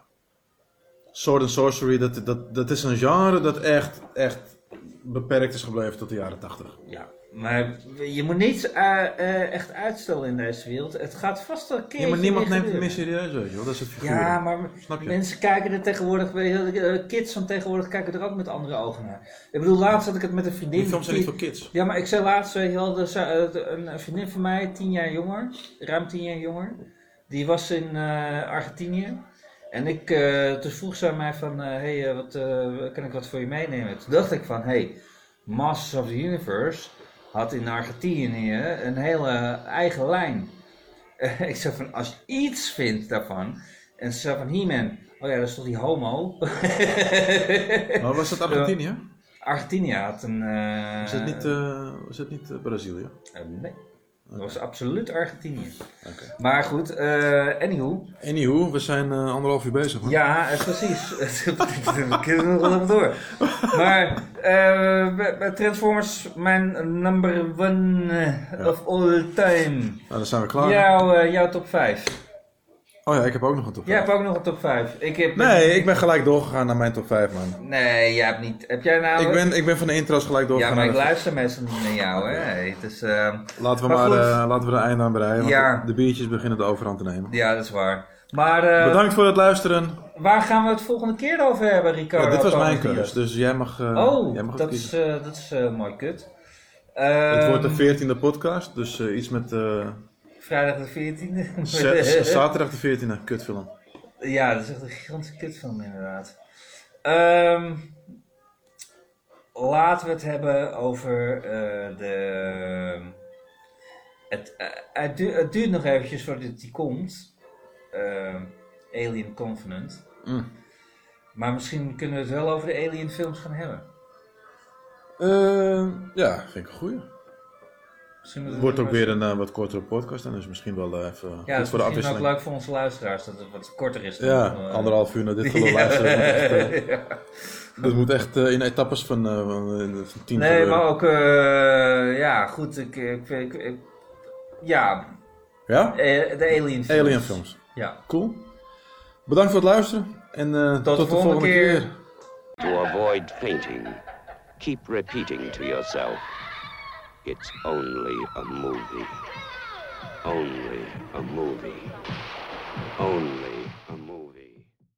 Sword and Sorcery, dat, dat, dat is een genre dat echt, echt beperkt is gebleven tot de jaren 80. Ja, maar je moet niets eh, eh, echt uitstellen in deze wereld. Het gaat vast wel een keer. Ja, maar niemand neemt het meer serieus, weet je wel. Dat is het figuur. Ja, maar Snap je? mensen kijken er tegenwoordig, weet je, de kids van tegenwoordig kijken er ook met andere ogen naar. Ik bedoel, laatst had ik het met een vriendin. Die films zijn niet voor kids. Ja, maar ik zei laatst, weet je wel, eh, een vriendin van mij, tien jaar jonger, ruim tien jaar jonger, die was in eh, Argentinië. En ik, eh, toen vroeg ze aan mij van, hé, hey, eh, wat, eh, kan ik wat voor je meenemen? Toen dacht ik van, hé, hey, Masters of the Universe had in Argentinië een hele eigen lijn. Eh, ik zei van, als je iets vindt daarvan, en ze zei van, He-Man, oh ja, dat is toch die homo? Maar was dat Argentinië? Argentinië had een... eh, Was het niet, eh, het niet eh, Brazilië? eh, nee, dat was absoluut Argentinië. Oké. Maar goed, eh anywho. Anywho, we zijn eh, anderhalf uur bezig. hoor. Ja, eh, precies. We kunnen nog wel even door. Maar eh, bij- bij Transformers, mijn number one eh, of all time. Nou, dan zijn we klaar. Jouw, eh, jouw top 5. Oh ja, ik heb ook nog een top Jij 5. hebt ook nog een top 5. Ik heb, Nee, ik ben gelijk doorgegaan naar mijn top 5, man. Nee, jij hebt niet. Heb jij nou... Ik ben, ik ben van de intro's gelijk Ja, doorgegaan. maar ik naar de- luister meestal niet naar jou, hè. Hey, Dus, eh, Laten we Maar maar, goed. eh, laten we er een einde aan breien, want Ja. de, biertjes beginnen de overhand te nemen. ja, dat is waar. Maar eh, Bedankt voor het luisteren. waar gaan we het volgende keer over hebben, Ricardo? Ja, dit was mijn keus, dus jij mag, eh, Oh, jij mag het dat kiezen. is, eh, dat is eh, mooi kut. Het wordt de Ehm, veertiende podcast, dus eh, iets met eh, Vrijdag de 14e. z- z- zaterdag de veertiende, kutfilm. ja, dat is echt een gigantische kutfilm inderdaad. Ehm, laten we het hebben over eh, de... Het, eh, het, du- het duurt nog eventjes voordat die komt. Ehm, Alien Covenant. Mm. Maar misschien kunnen we het wel over de Alien films gaan hebben. Eh, ja, vind ik een goeie. Het wordt ook weer een eh, wat kortere podcast en dus misschien wel eh, even Ja, goed is voor de misschien ook afwisseling. leuk voor onze luisteraars, dat het wat korter is. dan, Ja, eh, anderhalf uur naar dit Ja. luisteren. Dat moet echt, eh, Ja. Dat moet echt in etappes van, eh, van, tien Nee, gebeuren. maar ook, eh, ja, goed, ik, ik, ik, ik- ja, Ja? eh, de Alien films. Alien films. Ja. Cool. Bedankt voor het luisteren en eh, tot, de de volgende keer. To avoid fainting, keep repeating to yourself, it's only a movie. Only a movie. Only.